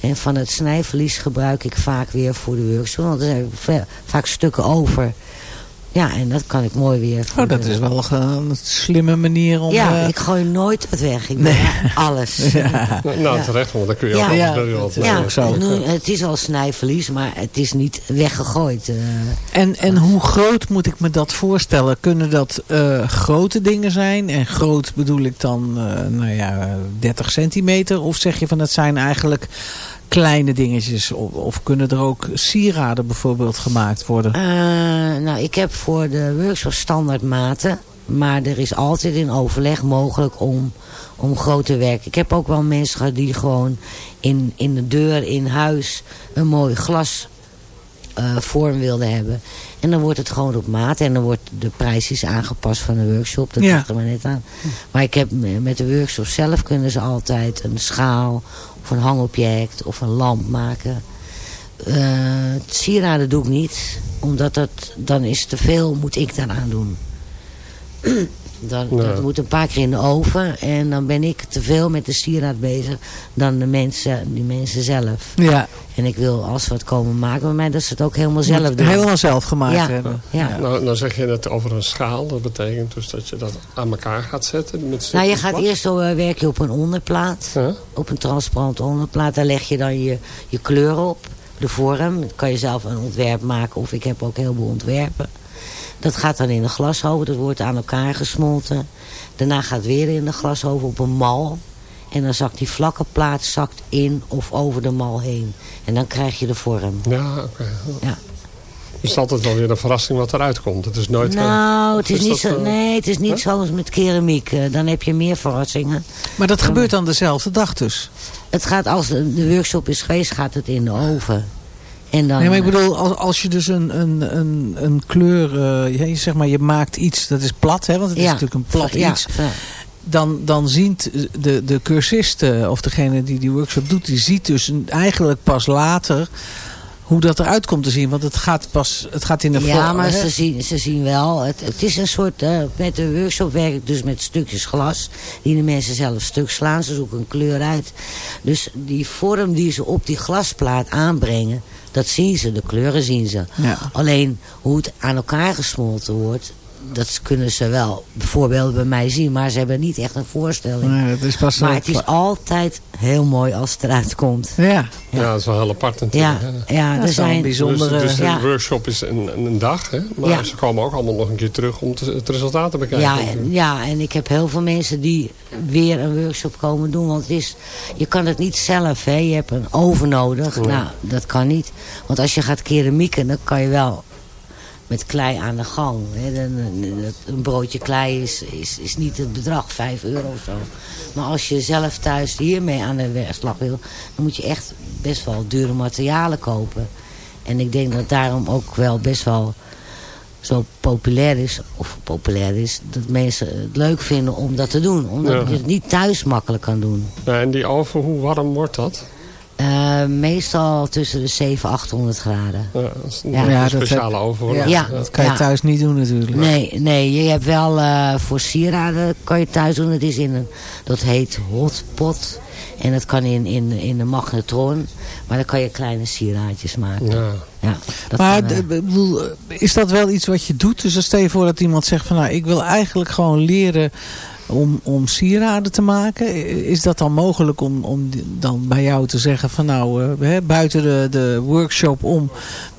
En van het snijverlies gebruik ik vaak weer voor de workshop. Want er zijn vaak stukken over. Ja, en dat kan ik mooi weer... Oh, dat de- is wel een slimme manier om... Ja, eh, ik gooi nooit wat weg. Ik Nee. alles. Ja. Nou, Ja. terecht, want dan kun je ook Ja. alles Ja. Ja, eh, zo. nu, het is al snijverlies, maar het is niet weggegooid. eh. En, en hoe groot moet ik me dat voorstellen? Kunnen dat eh, grote dingen zijn? En groot bedoel ik dan, eh, nou ja, 30 centimeter? Of zeg je van het zijn eigenlijk kleine dingetjes? Of, kunnen er ook sieraden bijvoorbeeld gemaakt worden? Eh, nou, ik heb voor de workshop standaard maten. Maar er is altijd in overleg mogelijk om, om grote werk. Ik heb ook wel mensen die gewoon in, in de deur in huis een mooi glas eh, vorm wilden hebben. En dan wordt het gewoon op maat. En dan wordt de prijs is aangepast van de workshop. Dat Ja. er maar net aan. Maar ik heb met de workshop zelf kunnen ze altijd een schaal of een hangobject of een lamp maken. Eh, sieraden doe ik niet. Omdat dat, dan is te veel, moet ik daaraan doen. Ja. Dat moet een paar keer in de oven. En dan ben ik te veel met de sieraad bezig dan de mensen, die mensen zelf. Ja, En ik wil, als we het komen maken bij mij, dat ze het ook helemaal zelf doen. helemaal zelf gemaakt Ja. hebben. Ja. Nou, nou zeg je het over een schaal. Dat betekent dus dat je dat aan elkaar gaat zetten. Met Nou, je gaat eerst zo eh, werk je op een onderplaat. Ja. Op een transparante onderplaat. Daar leg je dan je, je kleur op. De vorm. Dan kan je zelf een ontwerp maken. Of ik heb ook heel veel ontwerpen. Dat gaat dan in de glashoven. Dat wordt aan elkaar gesmolten. Daarna gaat het weer in de glashoven op een mal. En dan zakt die vlakke plaat zakt in of over de mal heen. En dan krijg je de vorm. Ja, oké. Ja. Dus het is altijd wel weer een verrassing wat eruit komt. Het is nooit... eh, Nou, het is, niet zo, eh, nee, het is niet hè? zoals met keramiek. Eh, Dan heb je meer verrassingen. Maar dat gebeurt dan dezelfde dag dus? Het gaat als de de workshop is geweest, gaat het in de oven. En dan, Nee, maar ik bedoel, als, als je dus een, een, een, een kleur, eh, je, zeg maar, je maakt iets, dat is plat, hè, want het is Ja. natuurlijk een plat Ja, iets. ja. Dan, dan ziet de, de cursist, eh, of degene die die workshop doet, die ziet dus eigenlijk pas later hoe dat eruit komt te zien. Want het gaat pas, het gaat in de Ja, vorm, maar hè? ze zien, ze zien wel. Het, het is een soort, eh, met de workshop werk ik dus met stukjes glas. Die de mensen zelf stuk slaan. Ze zoeken een kleur uit. Dus die vorm die ze op die glasplaat aanbrengen. Dat zien ze, de kleuren zien ze. Ja. Alleen hoe het aan elkaar gesmolten wordt. Dat kunnen ze wel bijvoorbeeld bij mij zien. Maar ze hebben niet echt een voorstelling. Nee, dat is pas maar het is altijd heel mooi als het eruit komt. Ja, Ja, dat is wel heel apart Ja, natuurlijk. ja dat er zijn... bijzondere... Dus, dus de ja. workshop is een, een dag, hè? maar Ja. ze komen ook allemaal nog een keer terug om te- het resultaat te bekijken. Ja, en, ja, en ik heb heel veel mensen die weer een workshop komen doen. Want het is, je kan het niet zelf, hè. Je hebt een oven nodig. Nou, dat kan niet. Want als je gaat keramieken, dan kan je wel met klei aan de gang. Hè. Een broodje klei is, is, is niet het bedrag, 5 euro of zo. Maar als je zelf thuis hiermee aan de slag wil... dan moet je echt best wel dure materialen kopen. En ik denk dat daarom ook wel best wel zo populair is, of populair is, dat mensen het leuk vinden om dat te doen. Omdat Ja. je het niet thuis makkelijk kan doen. Ja, en die oven, hoe warm wordt dat? Eh, meestal tussen de 700 800 graden. Ja, dat is een, Ja. een Ja, dat speciale heb- oven. hoor. Ja, Ja. dat kan je Ja. thuis niet doen natuurlijk. Nee, nee, je hebt wel eh, voor sieraden kan je thuis doen. Het is in een, dat heet hotpot. En dat kan in, in, in een magnetron. Maar dan kan je kleine sieraadjes maken. Ja. Ja, dat Maar kan, bedoel, eh, is dat wel iets wat je doet? Dus dan stel je voor dat iemand zegt van nou, ik wil eigenlijk gewoon leren om, om sieraden te maken. Is dat dan mogelijk om, om dan bij jou te zeggen van nou, eh, hè, buiten de, de workshop om,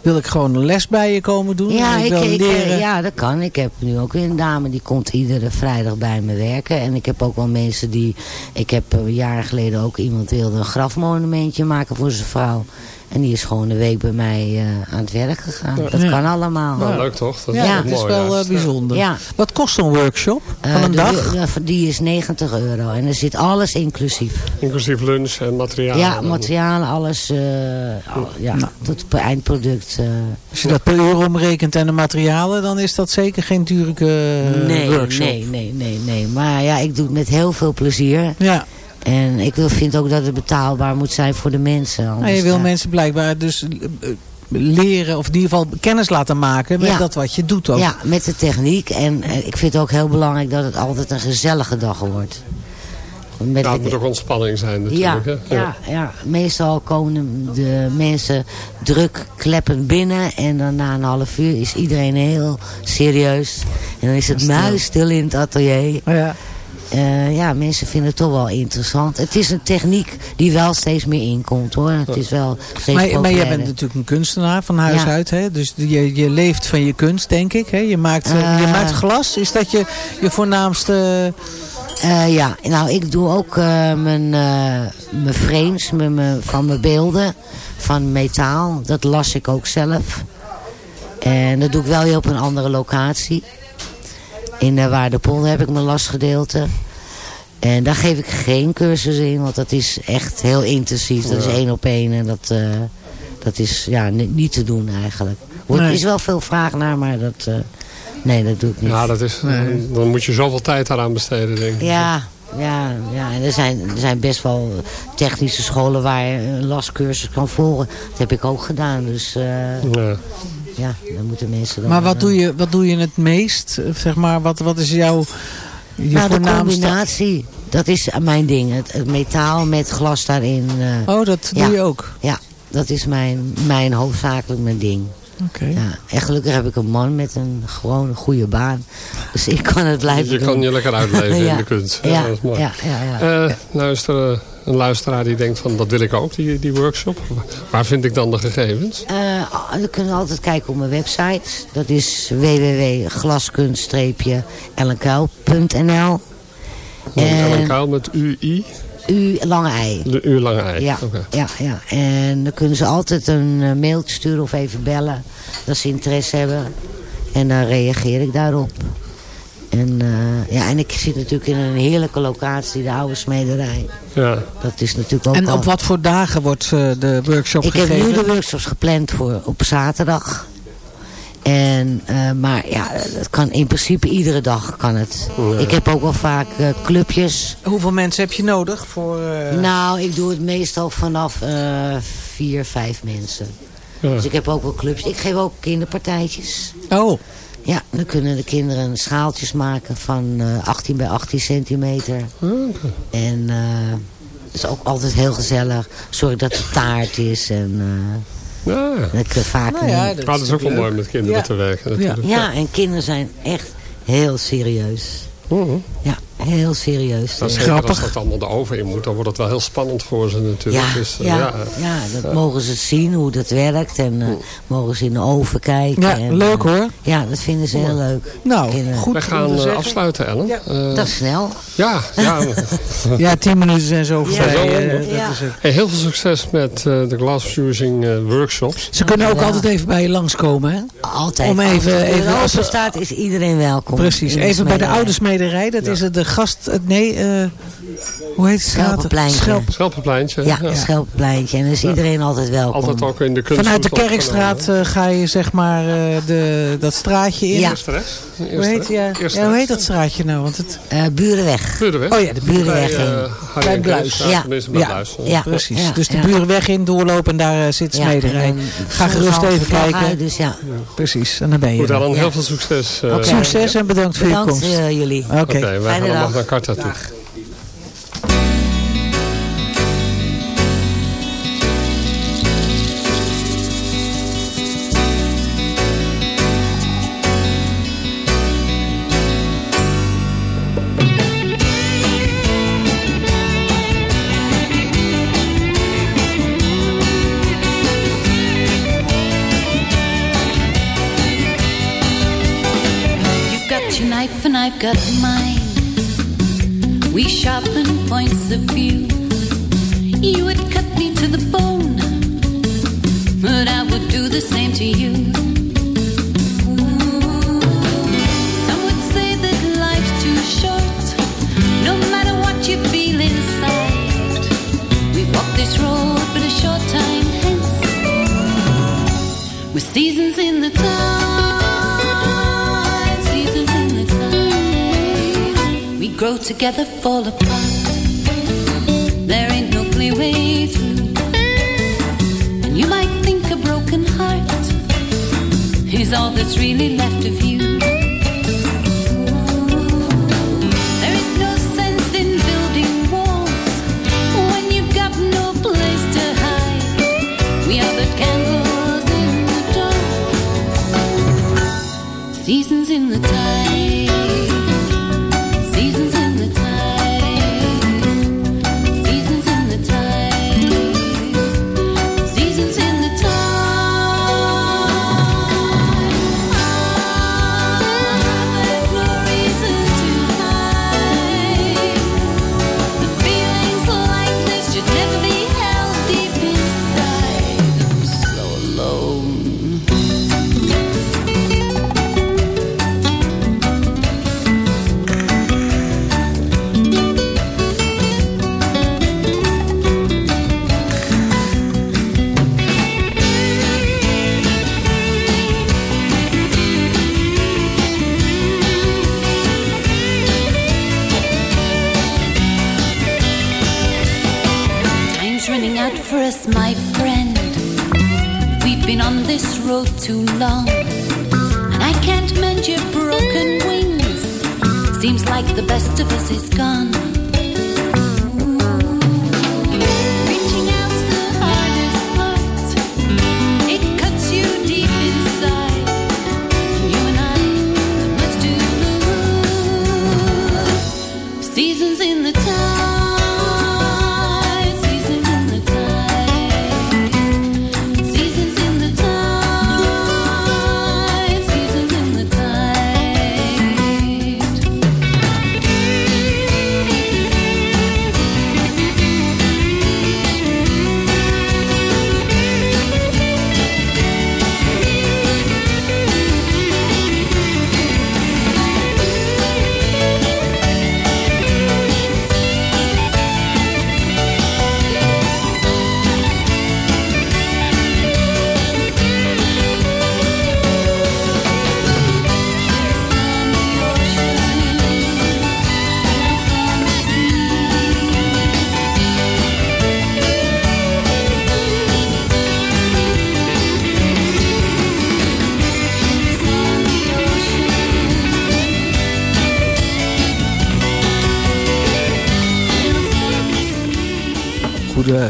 wil ik gewoon een les bij je komen doen? Ja, ik, wil ik, leren. ja, dat kan. Ik heb nu ook weer een dame die komt iedere vrijdag bij me werken. En ik heb ook wel mensen die... Ik heb een jaar geleden ook iemand wilde een grafmonumentje maken voor zijn vrouw. En die is gewoon een week bij mij eh, aan het werk gegaan. Dat Ja. kan allemaal. Nou, leuk toch? Dat Ja, is Ja, het is wel ja. eh, bijzonder. Ja. Wat kost zo'n workshop Eh, van een de- dag? de- die is 90 euro. En er zit alles inclusief. Inclusief lunch en materiaal. Ja, En- materialen, alles. eh, al- ja, Nou. tot per eindproduct. eh. Als je dat per uur omrekent en de materialen, dan is dat zeker geen dure eh, nee, workshop. nee, nee, nee, nee. Maar ja, ik doe het met heel veel plezier. Ja, En ik wil- vind ook dat het betaalbaar moet zijn voor de mensen. nou, Anders je wil ja. mensen blijkbaar dus eh, leren of in ieder geval kennis laten maken met Ja. dat wat je doet ook. Ja, met de techniek. En eh, ik vind het ook heel belangrijk dat het altijd een gezellige dag wordt. Met Ja, het moet ook ontspanning zijn ja, natuurlijk. hè? ja, ja, meestal komen de, mensen druk kleppend binnen. En dan na een half uur is iedereen heel serieus. En dan is het Stil. muisstil in het atelier. Ja. Eh, ja, mensen vinden het toch wel interessant. Het is een techniek die wel steeds meer inkomt hoor. Het is wel steeds Maar, maar jij bent natuurlijk een kunstenaar van huis Ja. uit. Hè? Dus je, je leeft van je kunst, denk ik. Hè? Je, maakt, eh, je Eh. maakt glas. Is dat je, je voornaamste ja, nou ik doe ook mijn, mijn frames mijn, mijn- van mijn beelden van metaal. Dat las ik ook zelf. En dat doe ik wel weer op een andere locatie. In uh, Waardepolder heb ik mijn lasgedeelte. En daar geef ik geen cursus in, want dat is echt heel intensief. Dat Ja. is één op één en dat, eh, dat is ja, ni- niet te doen eigenlijk. Er Nee. is wel veel vraag naar, maar dat, eh, nee, dat doe ik niet. Ja, dat is, dan moet je zoveel tijd daaraan besteden, denk ik. Ja, ja, ja. En er zijn, er zijn best wel technische scholen waar je een lascursus kan volgen. Dat heb ik ook gedaan. Dus eh, Ja. Ja, dan moeten mensen dan... Maar wat eh, doe je, wat doe je het meest? Zeg maar, wat, wat is jouw je nou, de combinatie, dat is mijn ding. Het, het metaal met glas daarin. eh, Oh, dat ja. doe je ook? Ja, dat is mijn, mijn hoofdzakelijk mijn ding. Oké. Ja, en gelukkig heb ik een man met een gewoon een goede baan. Dus ik kan het blijven Je doen. kan je lekker uitleven in de kunst. Ja, dat is mooi. ja, ja, ja. Eh, nou is er eh, een luisteraar die denkt van dat wil ik ook, die, die workshop. Waar vind ik dan de gegevens? Eh, we kunnen altijd kijken op mijn website. Dat is www.glaskunst-ellenkuil.nl En Kuil met UI, U lange ei. de U lange ei. Ja, ja, ja. En dan kunnen ze altijd een eh, mailtje sturen of even bellen. Dat ze interesse hebben. En dan reageer ik daarop. En, eh, ja, en ik zit natuurlijk in een heerlijke locatie, de oude smederij. Ja. Dat is natuurlijk ook En al... op wat voor dagen wordt eh, de workshop Ik gegeven? heb nu de workshops gepland voor op zaterdag. En, eh, maar ja, dat kan in principe iedere dag kan het. Ja. Ik heb ook wel vaak eh, clubjes. Hoeveel mensen heb je nodig voor... eh, Nou, ik doe het meestal vanaf eh, vier, vijf mensen. Ja. Dus ik heb ook wel clubs. Ik geef ook kinderpartijtjes. Oh. Ja, dan kunnen de kinderen schaaltjes maken van eh 18 bij 18 centimeter. En eh het is ook altijd heel gezellig. Zorg dat er taart is en... eh, Ja. dat ik eh, vaak Nou ja, dat, is ook wel mooi met kinderen Ja. te werken. Natuurlijk. Ja, en kinderen zijn echt heel serieus. Ja, heel serieus. Nou, zeker als dat allemaal de oven in moet, dan wordt het wel heel spannend voor ze natuurlijk. Ja, Dus, eh, ja, ja, ja, dat Ja. mogen ze zien hoe dat werkt. En eh, mogen ze in de oven kijken. Ja, en, leuk, eh, hoor. Ja, dat vinden ze heel leuk. Nou, Kinderen. We gaan eh, afsluiten, Ellen. Eh, Dat is snel. Ja, ja. Ja, tien minuten zijn zo Ja, voorbij. eh, dat Ja. is. Hey, heel veel succes met eh, de glassfusing eh, workshops. Ze kunnen ook altijd even bij je langskomen, hè? Altijd. Om even... Als open staat, is iedereen welkom. Precies, even bij de smederij. oude smederij. Dat is het de gast... het- Nee, eh, hoe heet het? Schelpenpleintje. Schelp. Schelpenpleintje. Ja, het Schelpenpleintje. En dan is iedereen altijd welkom. Altijd ook in de kunst. Vanuit de Kerkstraat eh, ga je zeg maar eh, de, dat straatje in. Ja. Rechts. Hoe heet, ja, ja, hoe heet dat straatje nou? Want het, Eh, Burenweg. Burenweg. oh ja, de Burenweg Bij, in. Bij Bluis. Ja. Ja. Ja. Precies. Ja, dus de ja. burenweg in doorlopen en daar zit de Ja, smederij. dan Ga gerust even kijken. uit, dus ja. Precies, en dan ben je Goed. Ellen, heel veel succes. Oké. Succes en bedankt voor je Bedankt komst. eh, jullie. Oké. Wij Fijne gaan dag. nog naar Karta toe. Got together, fall apart. Best of us is gone.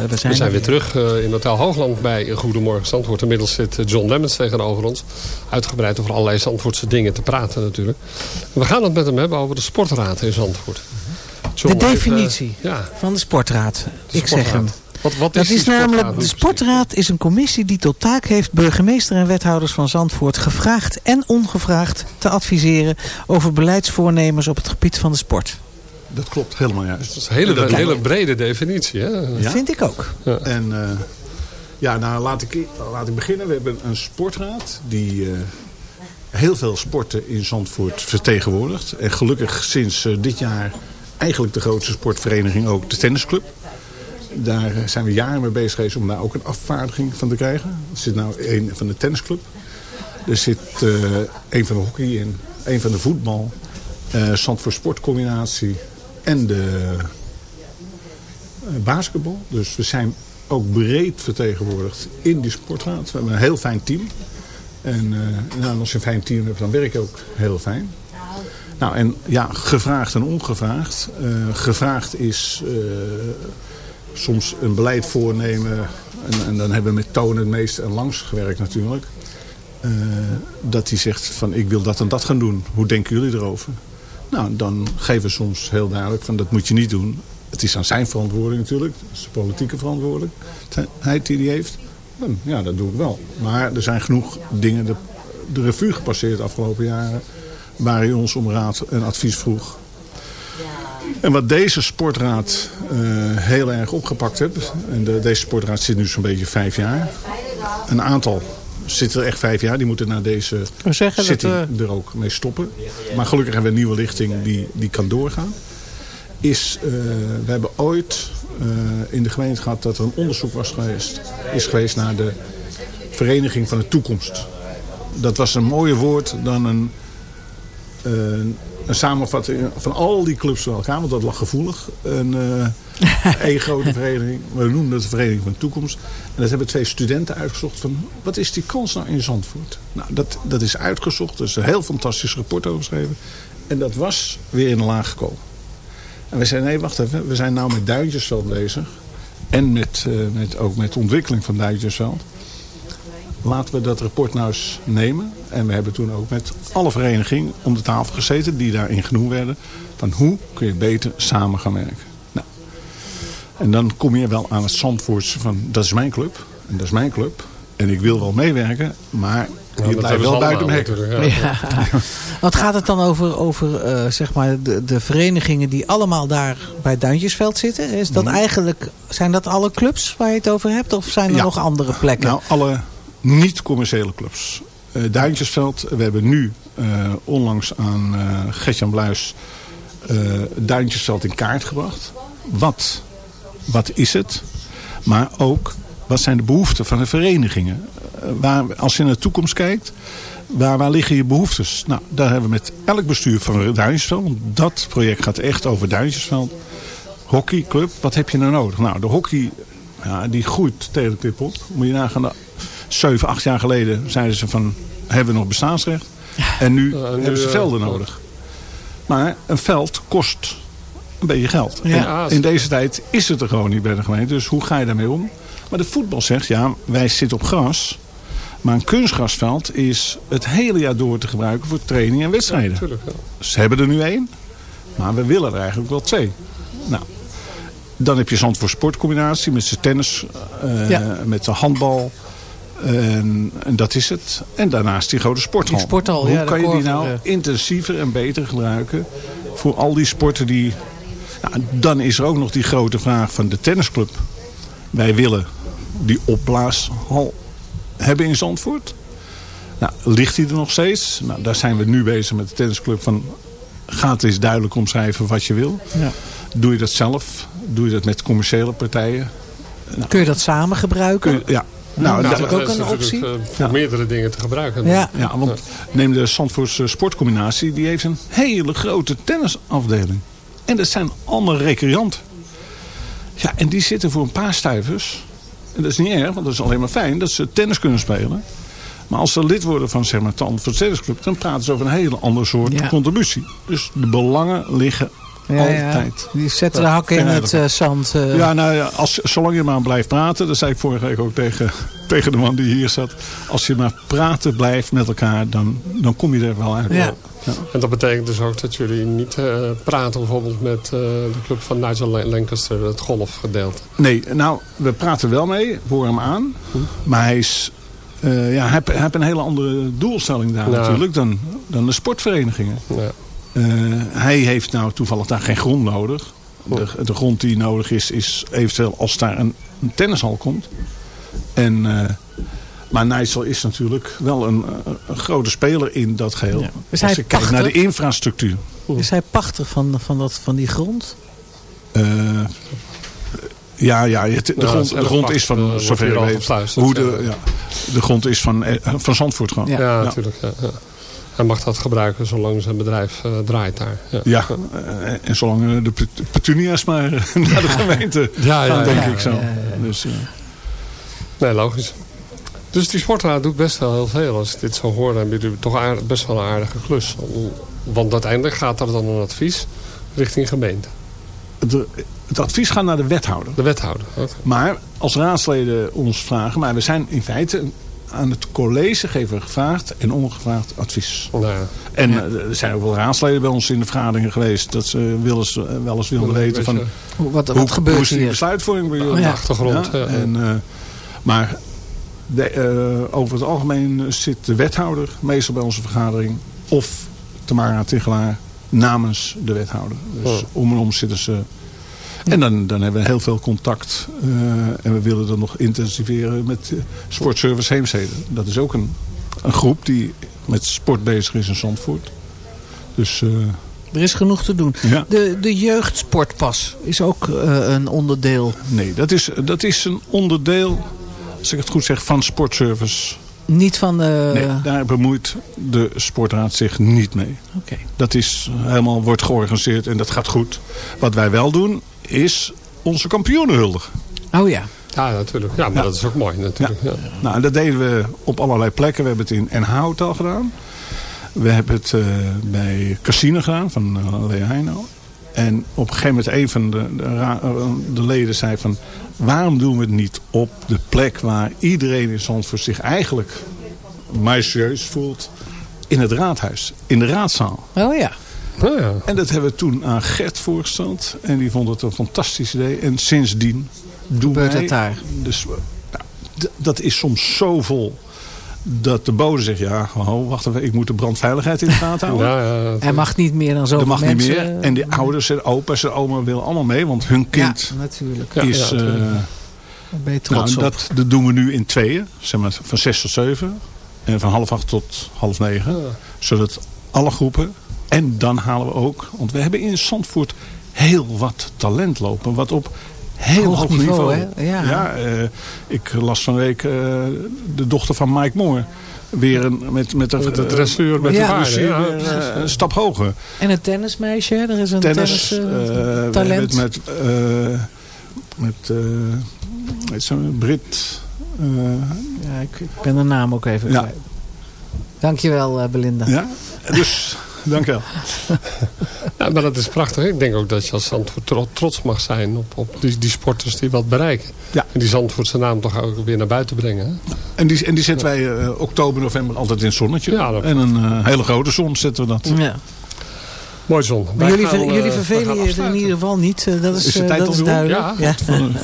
We zijn, We zijn er weer terug eh, in Hotel Hoogland bij Goedemorgen Zandvoort. Inmiddels zit eh, John Lemmens tegenover ons. Uitgebreid over allerlei Zandvoortse dingen te praten natuurlijk. We gaan het met hem hebben over de sportraad in Zandvoort. John, De definitie eh, ja, van de sportraad. Ik zeg hem. Wat, wat Dat is, die is namelijk, sportraad de sportraad is een commissie die tot taak heeft burgemeester en wethouders van Zandvoort gevraagd en ongevraagd te adviseren over beleidsvoornemens op het gebied van de sport. Dat klopt helemaal juist. Dat is een hele, Dat- hele brede definitie. Hè? Ja. Vind ik ook. En eh, ja, nou laat ik, laat ik beginnen. We hebben een sportraad die eh, heel veel sporten in Zandvoort vertegenwoordigt. En gelukkig sinds eh, dit jaar eigenlijk de grootste sportvereniging ook, de tennisclub. Daar zijn we jaren mee bezig geweest om daar ook een afvaardiging van te krijgen. Er zit nou een van de tennisclub. Er zit eh een van de hockey en een van de voetbal. eh Zandvoort sportcombinatie en de eh, basketbal. Dus we zijn ook breed vertegenwoordigd in die sportraad. We hebben een heel fijn team. En eh, nou, als je een fijn team hebt, dan werk je ook heel fijn. Nou, en ja, gevraagd en ongevraagd. Eh, gevraagd is soms een beleid voornemen. En, en dan hebben we met toon het meest en langs gewerkt natuurlijk. Dat hij zegt van ik wil dat en dat gaan doen. Hoe denken jullie erover? Nou, dan geven we soms heel duidelijk van dat moet je niet doen. Het is aan zijn verantwoording natuurlijk. Dat is de politieke verantwoordelijkheid die hij heeft. Ja, dat doe ik wel. Maar er zijn genoeg dingen de, de revue gepasseerd de afgelopen jaren... waar hij ons om raad en advies vroeg. En wat deze sportraad eh, heel erg opgepakt heeft... en de, deze sportraad zit nu zo'n beetje vijf jaar. Een aantal zitten er echt vijf jaar. Die moeten na deze zeggen dat zitting we... er ook mee stoppen. Maar gelukkig hebben we een nieuwe lichting die, die kan doorgaan. Is, eh, we hebben ooit eh, in de gemeente gehad dat er een onderzoek was geweest, is geweest naar de vereniging van de toekomst. Dat was een mooier woord dan een, eh, een samenvatting van al die clubs bij elkaar. Want dat lag gevoelig. Een, eh één grote vereniging. We noemen het de Vereniging van de Toekomst. En dat hebben twee studenten uitgezocht van... wat is die kans nou in Zandvoort? Nou, dat, dat is uitgezocht. Er is een heel fantastisch rapport over geschreven. En dat was weer in de laag gekomen. En we zeiden, nee, wacht even. We zijn nou met Duintjesveld bezig. En met, eh, met, ook met de ontwikkeling van Duintjesveld. Laten we dat rapport nou eens nemen. En we hebben toen ook met alle verenigingen om de tafel gezeten die daarin genoemd werden. Van hoe kun je beter samen gaan werken. Nou, en dan kom je wel aan het Zandvoortse van dat is mijn club. En dat is mijn club. En ik wil wel meewerken, maar je dat blijft wel buiten Ja. Wat gaat het dan over, over eh, zeg maar de, de verenigingen die allemaal daar bij Duintjesveld zitten? Is dat Mhm. eigenlijk, zijn dat alle clubs waar je het over hebt? Of zijn er Ja. nog andere plekken? Nou, alle niet-commerciële clubs. Eh Duintjesveld, we hebben nu eh, onlangs aan eh Gertjan Bluis eh Duintjesveld in kaart gebracht. Wat, wat is het? Maar ook, wat zijn de behoeften van de verenigingen? Waar, als je naar de toekomst kijkt, waar, liggen je behoeftes? Nou, daar hebben we met elk bestuur van Duintjesveld, dat project gaat echt over Duintjesveld. Hockeyclub, wat heb je nou nodig? Nou, de hockey Ja, die groeit tegen de op. Moet je nagaan, nou, 7, 8 jaar geleden zeiden ze van, hebben we nog bestaansrecht? En nu hebben ze eh, velden nodig. Maar een veld kost een beetje geld. Ja. En in deze tijd is het er gewoon niet bij de gemeente. Dus hoe ga je daarmee om? Maar de voetbal zegt, ja, wij zitten op gras. Maar een kunstgrasveld is het hele jaar door te gebruiken voor training en wedstrijden. Ja. Ze hebben er nu één. Maar we willen er eigenlijk wel twee. Nou, dan heb je Zandvoort sportcombinatie met zijn tennis, eh, met de handbal. En, en dat is het. En daarnaast die grote sporthal. Die sporthal, Hoe ja, kan je die nou eh. intensiever en beter gebruiken voor al die sporten die... Nou, dan is er ook nog die grote vraag van de tennisclub. Wij willen die opblaashal hebben in Zandvoort. Nou, ligt die er nog steeds? Nou, daar zijn we nu bezig met de tennisclub van... Ga het eens duidelijk omschrijven wat je wil. Ja. Doe je dat zelf? Doe je dat met commerciële partijen? Kun je dat samen gebruiken? Je- ja. Nou, dat is ook een natuurlijk, optie. eh, voor meerdere dingen te gebruiken. Ja. Ja, want neem de Zandvoortse sportcombinatie. Die heeft een hele grote tennisafdeling. En dat zijn allemaal recreanten. Ja, en die zitten voor een paar stuivers. En dat is niet erg, want dat is alleen maar fijn dat ze tennis kunnen spelen. Maar als ze lid worden van zeg maar, de Tennisclub... dan praten ze over een hele andere soort Ja. contributie. Dus de belangen liggen Ja, ja. altijd. Die zetten de hakken in het eh, zand. eh. Ja, nou ja, als, zolang je maar blijft praten. Dat zei ik vorige week ook tegen, tegen de man die hier zat. Als je maar praten blijft met elkaar, dan, dan kom je er wel uit. Ja. En dat betekent dus ook dat jullie niet eh, praten bijvoorbeeld met eh, de club van Nigel Lancaster, het golfgedeelte. Nee, nou, we praten wel mee. We horen hem aan. Maar hij is... eh, ja, hij heeft- hij heeft een hele andere doelstelling daar Ja. natuurlijk dan, dan de sportverenigingen. Ja. Eh, hij heeft nou toevallig daar geen grond nodig. De, de grond die nodig is, is eventueel als daar een, een tennishal komt. En, eh, maar Nijssel is natuurlijk wel een, een grote speler in dat geheel. Ja. Is als je kijkt naar de infrastructuur. Is hij pachter van, van, dat, van die grond? Eh, ja, ja het- de, Nou, grond, de grond pacht, is van, zover weet, hoe de, ja. de grond is van, van Zandvoort gewoon. Ja. Ja, natuurlijk. Ja, ja. Hij mag dat gebruiken zolang zijn bedrijf eh, draait daar. Ja. Ja, eh, en zolang eh, de pet- petunia's maar naar de gemeente Ja, ja, gaan, denk ik zo. Dus, Nee, logisch. Dus die sportraad doet best wel heel veel. Als ik dit zo hoor, dan hebben jullie toch aardig- best wel een aardige klus. Want uiteindelijk gaat er dan een advies richting gemeente. de- het advies gaat naar de wethouder. De wethouder. Maar als raadsleden ons vragen, maar we zijn in feite aan het college geven we gevraagd en ongevraagd advies. Nou ja. En eh, er zijn ook wel raadsleden bij ons in de vergaderingen geweest dat ze wel eens, eh, wel eens wilden weten van beetje- Hoe- Wat, hoe, wat hoe gebeurt is die hier? besluitvorming bij Oh, jullie? ja. achtergrond, ja. En, eh, maar de, eh, over het algemeen zit de wethouder meestal bij onze vergadering of Tamara Tigelaar namens de wethouder. Dus Oh. om en om zitten ze. En dan, dan hebben we heel veel contact. eh, en we willen dat nog intensiveren met eh, Sportservice Heemstede. Dat is ook een, een groep die met sport bezig is in Zandvoort. Dus eh, Er is genoeg te doen. ja. De, de jeugdsportpas is ook een onderdeel. Nee, dat is, dat is een onderdeel, als ik het goed zeg, van Sportservice. Niet van de... Nee, daar bemoeit de sportraad zich niet mee. Oké. Dat is helemaal, wordt georganiseerd en dat gaat goed. Wat wij wel doen, is onze kampioenen huldigen. Oh ja. Ja, natuurlijk. Ja, maar Ja. dat is ook mooi natuurlijk. Ja. Nou, en dat deden we op allerlei plekken. We hebben het in NH al gedaan. We hebben het eh, bij Casino gedaan van uh, Lea Heino. En op een gegeven moment een van de, eh, de leden zei van... waarom doen we het niet op de plek waar iedereen in Zandvoort zich eigenlijk majestueus voelt... in het raadhuis, in de raadzaal. Oh ja. Oh ja. En dat hebben we toen aan Gert voorgesteld. En die vond het een fantastisch idee. En sindsdien doen Gebeurt wij... het daar? Dus, nou, dat is soms zo vol dat de bode zegt... ja, ho, wacht even, ik moet de brandveiligheid in de gaten houden. Ja, ja, Hij mag niet meer dan zoveel dat mag niet mensen. meer. En die ouders en opa's en oma willen allemaal mee. Want hun kind Ja, natuurlijk. Ja, is... ja, eh, natuurlijk. Daar ben je trots nou, op. dat, dat doen we nu in tweeën. Zeg maar van zes tot zeven. En van half acht tot half negen. Ja. Zodat alle groepen... En dan halen we ook... Want we hebben in Zandvoort heel wat talent lopen. Wat op heel Hoog hoog, niveau, niveau. hè? Ja. eh, ik las van de week eh, de dochter van Mike Moore. Weer een, met, met, een, Met de dressuur met Ja. de Ja, eh, een stap hoger. En het tennismeisje, er is een Tennis, talent. met, eh, met eh, Weet ze, Brit. eh, Ja, ik, ik ben de naam ook even Ja. kwijt. Dankjewel, eh, Belinda. ja, dus dank je wel. Ja, maar dat is prachtig. Ik denk ook dat je als Zandvoort tro- trots mag zijn op, op die, die sporters die wat bereiken. Ja. En die Zandvoortse naam toch ook weer naar buiten brengen. Hè? En die, en die zetten wij eh, oktober, november altijd in het zonnetje. Ja, dat- En een eh, hele grote zon zetten we dat. Ja. Mooi zon. Maar Wij jullie, gaan, ver- eh, jullie gaan vervelen je er in ieder geval niet. eh, dat is, eh, tijd dat is duidelijk. Ja. Ja.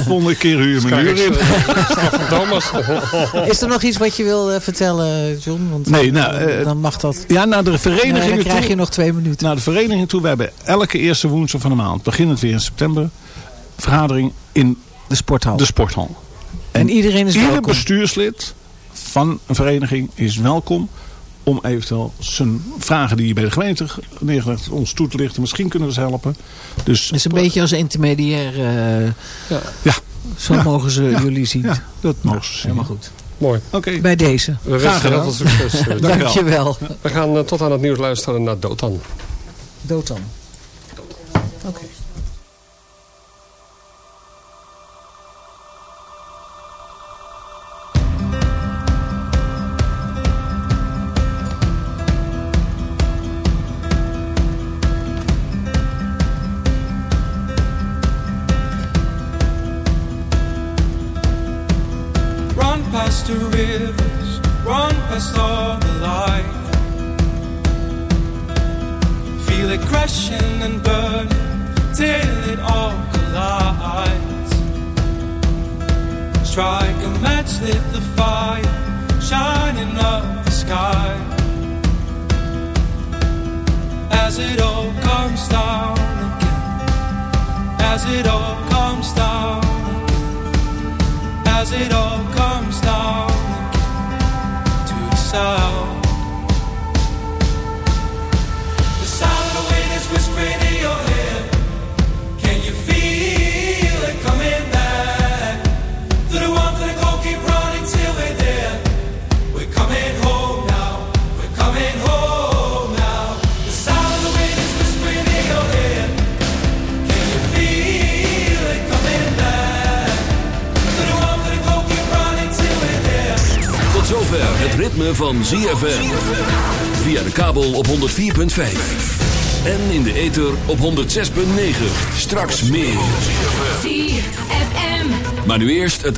Volgende keer huur me uur in. eh, Thomas. Is er nog iets wat je wil eh, vertellen, John? Want Nee, dan- nou, eh, dan mag dat. Ja, naar de vereniging dan krijg je toe. nog twee minuten. Naar de vereniging toe. We hebben elke eerste woensdag van de maand, beginnend weer in september, vergadering in De sporthal. de sporthal. en iedereen is Ieder welkom. bestuurslid van een vereniging is welkom om eventueel zijn vragen die je bij de gemeente neergelegd ons toe te lichten. Misschien kunnen we ze helpen. Dus Het is een beetje als intermediair. eh, Ja. Ja. Zo Ja. mogen ze Ja. jullie zien. Ja, dat mogen ze zien. Helemaal goed. Mooi. Oké, Bij deze. We Graag wensen heel veel gedaan. succes. eh. Dank je wel. Dankjewel. We gaan eh, tot aan het nieuws luisteren naar Dotan. Dotan. Oké. Op 106.9. Straks meer. Maar nu eerst het